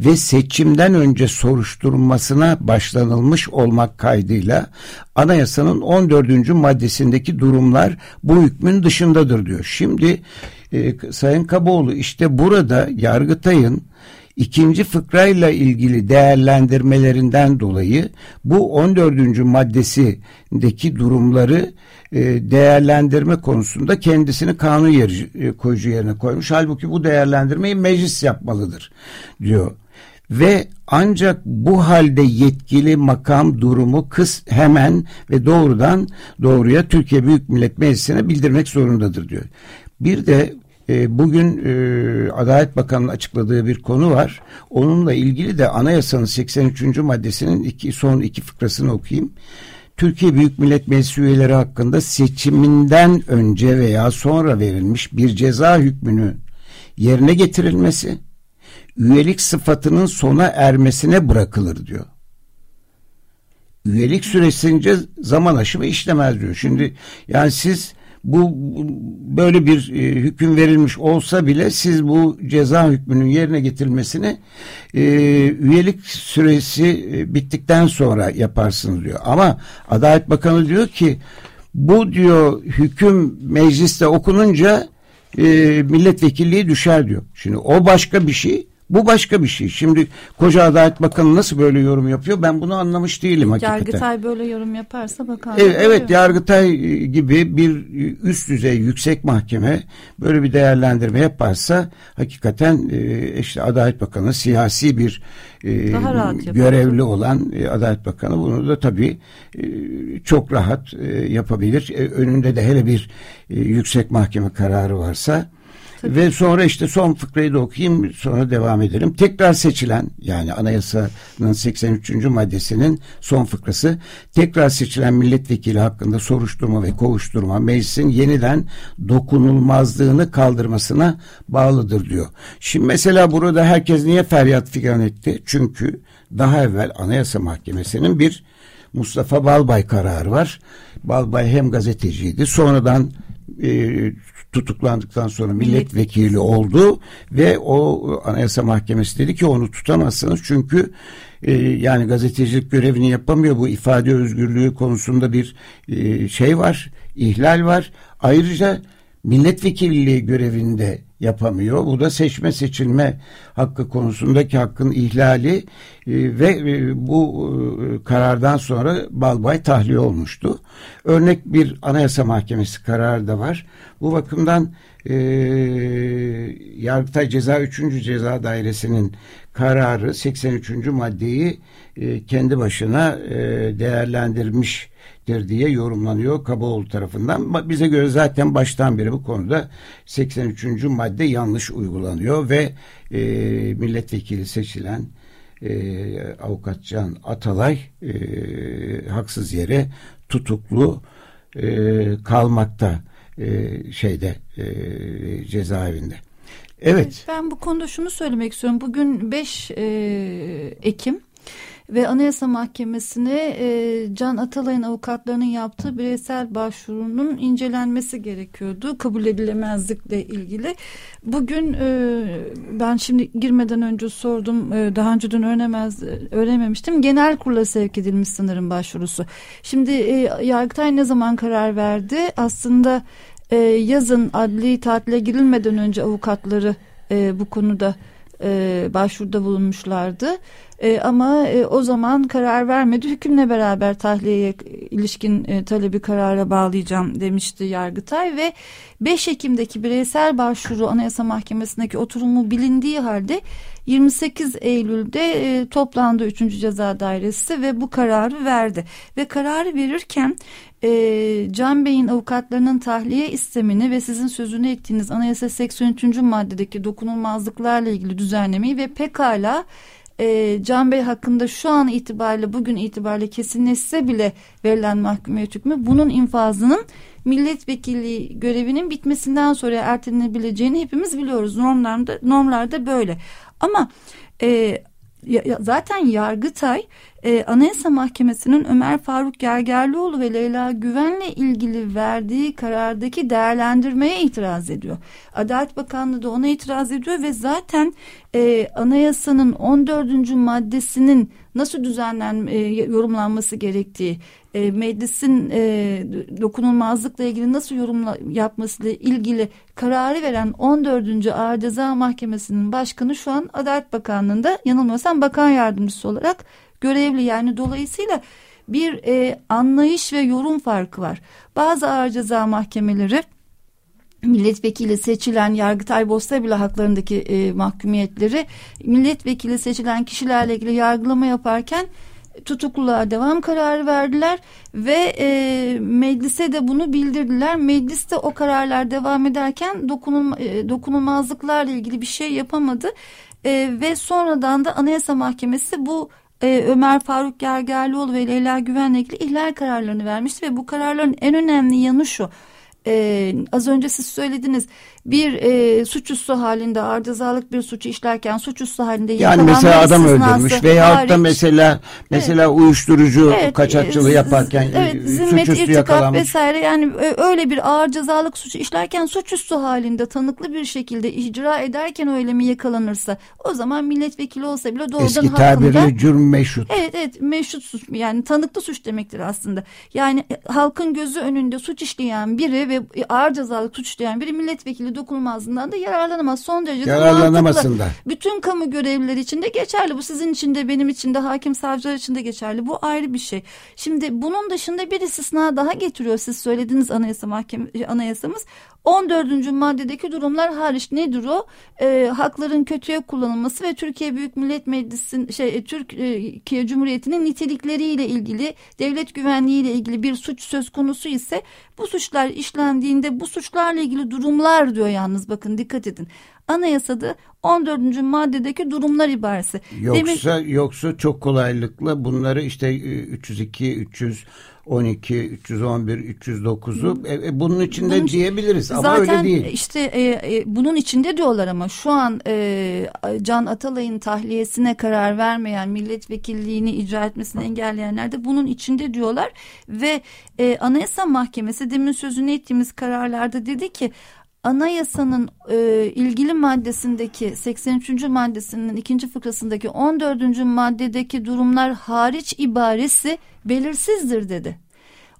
Speaker 2: ve seçimden önce soruşturmasına başlanılmış olmak kaydıyla anayasanın 14. maddesindeki durumlar bu hükmün dışındadır diyor. Şimdi e, Sayın Kaboğlu işte burada Yargıtay'ın ikinci fıkrayla ilgili değerlendirmelerinden dolayı bu 14. maddesindeki durumları e, değerlendirme konusunda kendisini kanun yer, e, koyucu yerine koymuş. Halbuki bu değerlendirmeyi meclis yapmalıdır diyor. Ve ancak bu halde yetkili makam durumu kız hemen ve doğrudan doğruya Türkiye Büyük Millet Meclisi'ne bildirmek zorundadır diyor. Bir de e, bugün e, Adalet Bakanı'nın açıkladığı bir konu var. Onunla ilgili de anayasanın 83. maddesinin iki, son iki fıkrasını okuyayım. Türkiye Büyük Millet Meclisi üyeleri hakkında seçiminden önce veya sonra verilmiş bir ceza hükmünü yerine getirilmesi üyelik sıfatının sona ermesine bırakılır diyor. Üyelik süresince zaman aşımı işlemez diyor. Şimdi yani siz bu böyle bir e, hüküm verilmiş olsa bile siz bu ceza hükmünün yerine getirilmesini e, üyelik süresi e, bittikten sonra yaparsınız diyor. Ama Adalet Bakanı diyor ki bu diyor hüküm mecliste okununca e, milletvekilliği düşer diyor. Şimdi o başka bir şey. Bu başka bir şey. Şimdi Koca Adalet Bakanı nasıl böyle yorum yapıyor? Ben bunu anlamış değilim hakikaten.
Speaker 3: Yargıtay böyle yorum yaparsa bakan.
Speaker 2: Evet, evet Yargıtay gibi bir üst düzey yüksek mahkeme böyle bir değerlendirme yaparsa hakikaten e, işte Adalet Bakanı siyasi bir e, görevli olan e, Adalet Bakanı bunu da tabii çok rahat yapabilir. Önünde de hele bir yüksek mahkeme kararı varsa Tabii. Ve sonra işte son fıkrayı da okuyayım sonra devam edelim. Tekrar seçilen yani anayasanın 83. maddesinin son fıkrası tekrar seçilen milletvekili hakkında soruşturma ve kovuşturma meclisin yeniden dokunulmazlığını kaldırmasına bağlıdır diyor. Şimdi mesela burada herkes niye feryat figan etti? Çünkü daha evvel Anayasa Mahkemesi'nin bir Mustafa Balbay kararı var. Balbay hem gazeteciydi sonradan e, tutuklandıktan sonra milletvekili oldu ve o Anayasa Mahkemesi dedi ki onu tutamazsınız. Çünkü e, yani gazetecilik görevini yapamıyor. Bu ifade özgürlüğü konusunda bir e, şey var ihlal var. Ayrıca milletvekilliği görevinde yapamıyor. Bu da seçme seçilme hakkı konusundaki hakkın ihlali e, ve e, bu e, karardan sonra Balbay tahliye olmuştu. Örnek bir anayasa mahkemesi kararı da var. Bu bakımdan e, Yargıtay Ceza 3. Ceza Dairesi'nin kararı 83. maddeyi e, kendi başına e, değerlendirmiş diye yorumlanıyor Kabaoğlu tarafından. Bize göre zaten baştan beri bu konuda 83. madde yanlış uygulanıyor ve e, milletvekili seçilen e, avukat Can Atalay e, haksız yere tutuklu e, kalmakta e, şeyde e, cezaevinde. Evet.
Speaker 3: Ben bu konuda şunu söylemek istiyorum. Bugün 5 e, Ekim ve Anayasa Mahkemesi'ne e, Can Atalay'ın avukatlarının yaptığı bireysel başvurunun incelenmesi gerekiyordu. Kabul edilemezlikle ilgili. Bugün e, ben şimdi girmeden önce sordum. E, daha önceden öğrenemez, öğrenememiştim. Genel kurula sevk edilmiş sanırım başvurusu. Şimdi e, Yargıtay ne zaman karar verdi? Aslında e, yazın adli tatile girilmeden önce avukatları e, bu konuda e, başvuruda bulunmuşlardı. E, ama e, o zaman karar vermedi. Hükümle beraber tahliyeye ilişkin e, talebi karara bağlayacağım demişti Yargıtay ve 5 Ekim'deki bireysel başvuru Anayasa Mahkemesi'ndeki oturumu bilindiği halde 28 Eylül'de e, toplandı 3. Ceza Dairesi ve bu kararı verdi. Ve kararı verirken e, Can Bey'in avukatlarının tahliye istemini ve sizin sözünü ettiğiniz Anayasa 83. maddedeki dokunulmazlıklarla ilgili düzenlemeyi ve pekala e, Can Bey hakkında şu an itibariyle bugün itibariyle kesinleşse bile verilen mahkumiyet hükmü bunun infazının milletvekilliği görevinin bitmesinden sonra ertelenebileceğini hepimiz biliyoruz. Normlarda normlarda böyle. Ama e, zaten Yargıtay e, Anayasa Mahkemesi'nin Ömer Faruk Gergerlioğlu ve Leyla Güven'le ilgili verdiği karardaki değerlendirmeye itiraz ediyor. Adalet Bakanlığı da ona itiraz ediyor ve zaten e, anayasanın 14. maddesinin nasıl düzenlen e, yorumlanması gerektiği, e, meclisin e, dokunulmazlıkla ilgili nasıl yorum yapmasıyla ilgili kararı veren 14. Ağır Ceza Mahkemesi'nin başkanı şu an Adalet Bakanlığı'nda yanılmıyorsam bakan yardımcısı olarak görevli. Yani dolayısıyla bir e, anlayış ve yorum farkı var. Bazı ağır ceza mahkemeleri milletvekili seçilen Yargıtay Bosna bile haklarındaki e, mahkumiyetleri milletvekili seçilen kişilerle ilgili yargılama yaparken tutukluluğa devam kararı verdiler ve e, meclise de bunu bildirdiler. Meclis de o kararlar devam ederken dokunulma, e, dokunulmazlıklarla ilgili bir şey yapamadı e, ve sonradan da Anayasa Mahkemesi bu e, Ömer Faruk Gergerlioğlu ve Leyla Güven'le ilgili ihlal kararlarını vermişti ve bu kararların en önemli yanı şu e, az önce siz söylediniz bir e, suçüstü halinde arızalık bir suçu işlerken suçüstü halinde
Speaker 2: yani mesela adam öldürmüş veyahut da mesela mesela evet, icra ederken öyle mi yakalanırsa o zaman milletvekili olsa bile doğrudan Eski hakkında, cürm meşrut.
Speaker 3: Evet evet meşrut suç yani tanıklı suç demektir aslında. Yani e, halkın gözü önünde suç işleyen biri ve ağır cezalık suç işleyen biri milletvekili dokunulmazlığından da yararlanamaz. Son derece
Speaker 2: yararlanamasın da.
Speaker 3: Bütün kamu görevlileri için de geçerli. Bu sizin için de benim için de hakim savcılar için de geçerli. Bu ayrı bir şey. Şimdi bunun dışında bir istisna daha getiriyor. Siz söylediğiniz anayasa mahkeme anayasamız. 14. maddedeki durumlar hariç nedir o? E, hakların kötüye kullanılması ve Türkiye Büyük Millet Meclisi'nin şey e, Türkiye Cumhuriyeti'nin nitelikleriyle ilgili devlet güvenliğiyle ilgili bir suç söz konusu ise bu suçlar işlendiğinde bu suçlarla ilgili durumlar diyor yalnız bakın dikkat edin. Anayasada 14. maddedeki durumlar ibaresi.
Speaker 2: Yoksa Demin, yoksa çok kolaylıkla bunları işte 302 300 12, 311, 309'u e, e, bunun içinde bunun, diyebiliriz ama
Speaker 3: zaten
Speaker 2: öyle değil.
Speaker 3: işte e, e, bunun içinde diyorlar ama şu an e, Can Atalay'ın tahliyesine karar vermeyen milletvekilliğini icra etmesini engelleyenler de bunun içinde diyorlar. Ve e, Anayasa Mahkemesi demin sözünü ettiğimiz kararlarda dedi ki anayasanın e, ilgili maddesindeki 83. maddesinin ikinci fıkrasındaki 14. maddedeki durumlar hariç ibaresi belirsizdir dedi.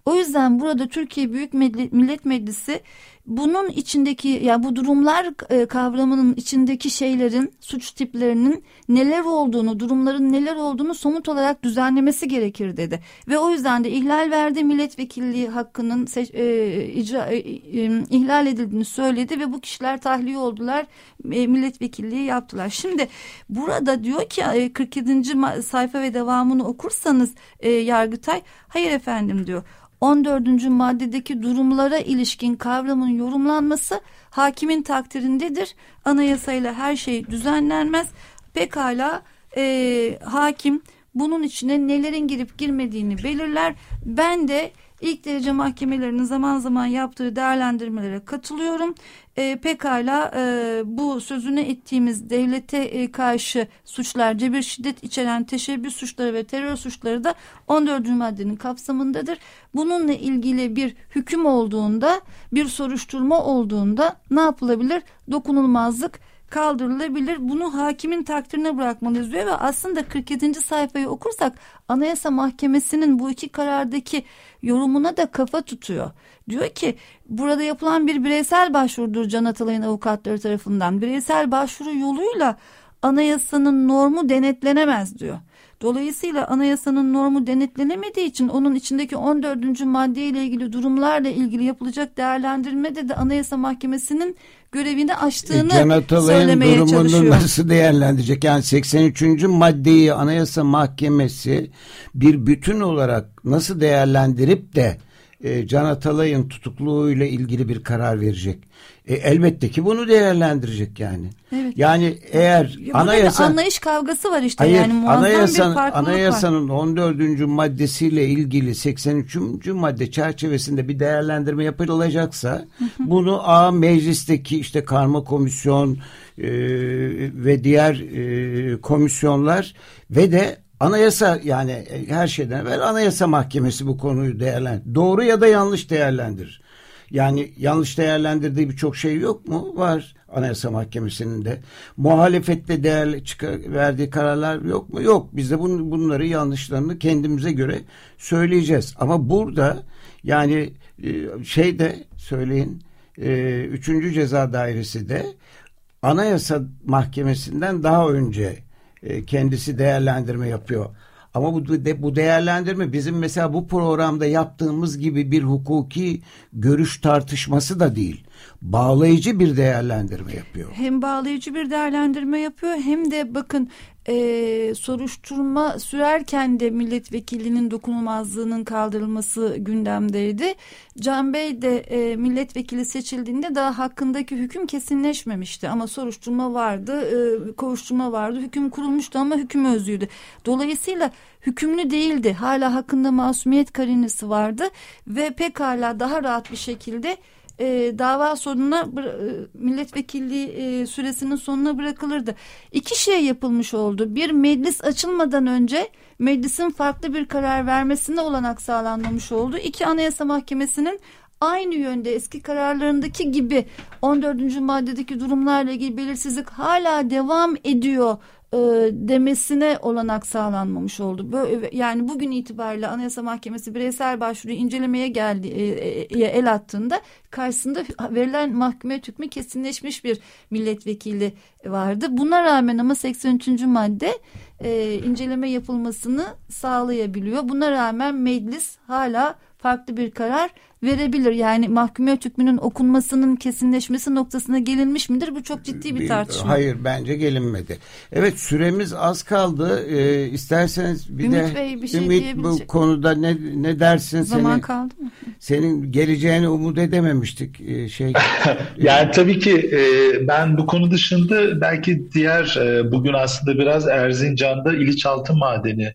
Speaker 3: O yüzden burada Türkiye Büyük Millet Meclisi bunun içindeki ya yani bu durumlar e, kavramının içindeki şeylerin suç tiplerinin neler olduğunu, durumların neler olduğunu somut olarak düzenlemesi gerekir dedi. Ve o yüzden de ihlal verdi milletvekilliği hakkının e, icra e, e, ihlal edildiğini söyledi ve bu kişiler tahliye oldular, e, milletvekilliği yaptılar. Şimdi burada diyor ki e, 47. sayfa ve devamını okursanız e, Yargıtay hayır efendim diyor 14. maddedeki durumlara ilişkin kavramın yorumlanması hakimin takdirindedir. Anayasayla her şey düzenlenmez. Pekala e, hakim bunun içine nelerin girip girmediğini belirler. Ben de ilk derece mahkemelerinin zaman zaman yaptığı değerlendirmelere katılıyorum. E, pekala e, bu sözünü ettiğimiz devlete e, karşı suçlar, cebir şiddet içeren teşebbüs suçları ve terör suçları da 14. maddenin kapsamındadır. Bununla ilgili bir hüküm olduğunda, bir soruşturma olduğunda ne yapılabilir? Dokunulmazlık kaldırılabilir. Bunu hakimin takdirine bırakmalıyız diyor ve aslında 47. sayfayı okursak Anayasa Mahkemesi'nin bu iki karardaki yorumuna da kafa tutuyor. Diyor ki burada yapılan bir bireysel başvurudur Can Atalay'ın avukatları tarafından. Bireysel başvuru yoluyla anayasanın normu denetlenemez diyor. Dolayısıyla anayasanın normu denetlenemediği için onun içindeki 14. madde ile ilgili durumlarla ilgili yapılacak değerlendirmede de Anayasa Mahkemesi'nin görevini aştığını e, söylemeye
Speaker 2: durumunu nasıl değerlendirecek? Yani 83. maddeyi Anayasa Mahkemesi bir bütün olarak nasıl değerlendirip de e, Can Atalay'ın tutukluğuyla ilgili bir karar verecek. E, elbette ki bunu değerlendirecek yani. Evet. Yani eğer
Speaker 3: Burada anayasa anlayış kavgası var işte
Speaker 2: hayır,
Speaker 3: yani
Speaker 2: anayasanın,
Speaker 3: bir
Speaker 2: anayasanın var. 14. maddesiyle ilgili 83. madde çerçevesinde bir değerlendirme yapılacaksa hı hı. bunu A meclisteki işte karma komisyon e, ve diğer e, komisyonlar ve de Anayasa yani e, her şeyden evvel Anayasa Mahkemesi bu konuyu değerlendirir. Doğru ya da yanlış değerlendirir. Yani yanlış değerlendirdiği birçok şey yok mu? Var Anayasa Mahkemesi'nin de. Muhalefette değerli çıkar, verdiği kararlar yok mu? Yok. Biz de bun, bunları yanlışlarını kendimize göre söyleyeceğiz. Ama burada yani e, şey de söyleyin e, üçüncü ceza dairesi de Anayasa Mahkemesi'nden daha önce e, kendisi değerlendirme yapıyor. Ama bu, bu değerlendirme bizim mesela bu programda yaptığımız gibi bir hukuki görüş tartışması da değil. Bağlayıcı bir değerlendirme yapıyor.
Speaker 3: Hem bağlayıcı bir değerlendirme yapıyor hem de bakın e, soruşturma sürerken de milletvekilinin dokunulmazlığının kaldırılması gündemdeydi. Can Bey de e, milletvekili seçildiğinde daha hakkındaki hüküm kesinleşmemişti ama soruşturma vardı, e, kovuşturma vardı, hüküm kurulmuştu ama hüküm özlüydü. Dolayısıyla hükümlü değildi. Hala hakkında masumiyet karinesi vardı ve pekala daha rahat bir şekilde e, dava sonuna e, milletvekilliği e, süresinin sonuna bırakılırdı. İki şey yapılmış oldu. Bir meclis açılmadan önce meclisin farklı bir karar vermesine olanak sağlanmamış oldu. İki Anayasa Mahkemesi'nin aynı yönde eski kararlarındaki gibi 14. maddedeki durumlarla ilgili belirsizlik hala devam ediyor e, demesine olanak sağlanmamış oldu. Böyle, yani bugün itibariyle Anayasa Mahkemesi bireysel başvuru incelemeye geldi e, e, el attığında karşısında verilen mahkeme hükmü kesinleşmiş bir milletvekili vardı. Buna rağmen ama 83. madde e, inceleme yapılmasını sağlayabiliyor. Buna rağmen meclis hala farklı bir karar verebilir. Yani mahkumiyet hükmünün okunmasının kesinleşmesi noktasına gelinmiş midir? Bu çok ciddi bir tartışma.
Speaker 2: Hayır bence gelinmedi. Evet süremiz az kaldı. Ee, isterseniz bir
Speaker 3: Ümit
Speaker 2: de
Speaker 3: Bey bir şey
Speaker 2: Ümit bu konuda ne ne dersin?
Speaker 3: Zaman
Speaker 2: senin,
Speaker 3: kaldı mı?
Speaker 2: Senin geleceğini umut edememiştik. Ee, şey. [laughs]
Speaker 4: yani tabii ki e, ben bu konu dışında belki diğer e, bugün aslında biraz Erzincan'da İliç Altın Madeni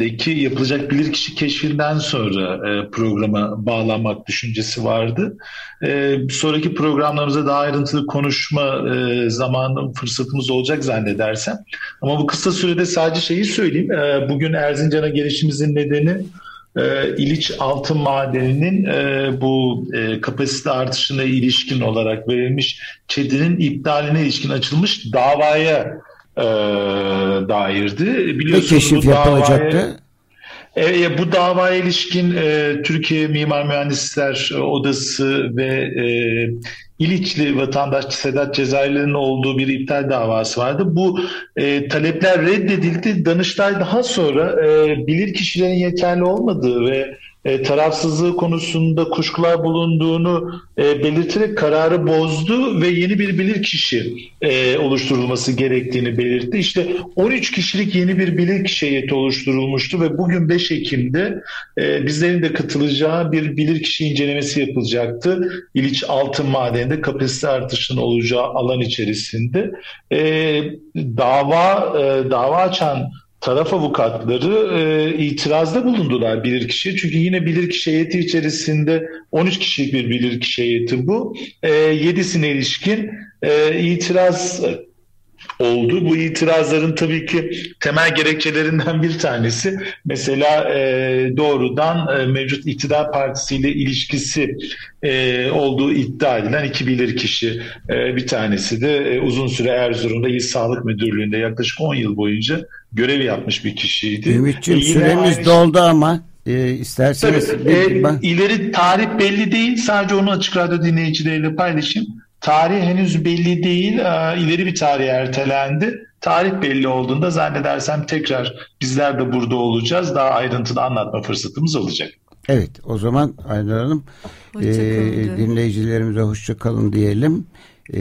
Speaker 4: deki yapılacak bilirkişi keşfinden sonra e, programa bağlanmak düşüncesi vardı. E, sonraki programlarımızda daha ayrıntılı konuşma e, zamanı fırsatımız olacak zannedersem. Ama bu kısa sürede sadece şeyi söyleyeyim. E, bugün Erzincan'a gelişimizin nedeni e, İliç altın madeninin e, bu e, kapasite artışına ilişkin olarak verilmiş ÇED'inin iptaline ilişkin açılmış davaya e, dairdi.
Speaker 2: Biliyorsunuz ne keşif yapılacaktı?
Speaker 4: E, bu davaya ilişkin e, Türkiye Mimar Mühendisler Odası ve e, İliçli vatandaş Sedat Cezayirli'nin olduğu bir iptal davası vardı. Bu e, talepler reddedildi. Danıştay daha sonra e, bilir kişilerin yeterli olmadığı ve e, tarafsızlığı konusunda kuşkular bulunduğunu e, belirterek kararı bozdu ve yeni bir bilirkişi e, oluşturulması gerektiğini belirtti. İşte 13 kişilik yeni bir bilirkişi heyeti oluşturulmuştu ve bugün 5 Ekim'de e, bizlerin de katılacağı bir bilirkişi incelemesi yapılacaktı. İliç Altın Madeninde kapasite artışının olacağı alan içerisinde. E, dava e, dava açan taraf avukatları e, itirazda bulundular bilirkişi. Çünkü yine bilirkişi heyeti içerisinde 13 kişilik bir bilirkişi heyeti bu. E, 7'sine ilişkin e, itiraz oldu. Bu itirazların tabii ki temel gerekçelerinden bir tanesi mesela e, doğrudan e, mevcut iktidar partisiyle ilişkisi e, olduğu iddia edilen iki bilirkişi e, bir tanesi de e, uzun süre Erzurum'da İl Sağlık Müdürlüğü'nde yaklaşık 10 yıl boyunca görev yapmış bir kişiydi.
Speaker 2: Ümit'ciğim süremiz aynı... doldu ama e, isterseniz Tabii,
Speaker 4: bir, e, ben... ileri tarih belli değil sadece onu açık radyo dinleyicileriyle paylaşayım. Tarih henüz belli değil. E, ileri bir tarih ertelendi. Tarih belli olduğunda zannedersem tekrar bizler de burada olacağız. Daha ayrıntılı anlatma fırsatımız olacak.
Speaker 2: Evet o zaman Aynur Hanım e, dinleyicilerimize hoşça kalın diyelim. E,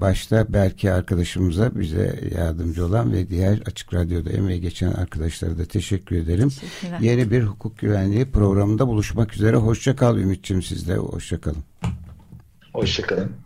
Speaker 2: başta belki arkadaşımıza bize yardımcı olan ve diğer Açık Radyo'da emeği geçen arkadaşlara da teşekkür ederim. Yeni bir hukuk güvenliği programında buluşmak üzere. Hoşça kal Ümit'ciğim sizde. Hoşça kalın.
Speaker 4: Hoşçakalın.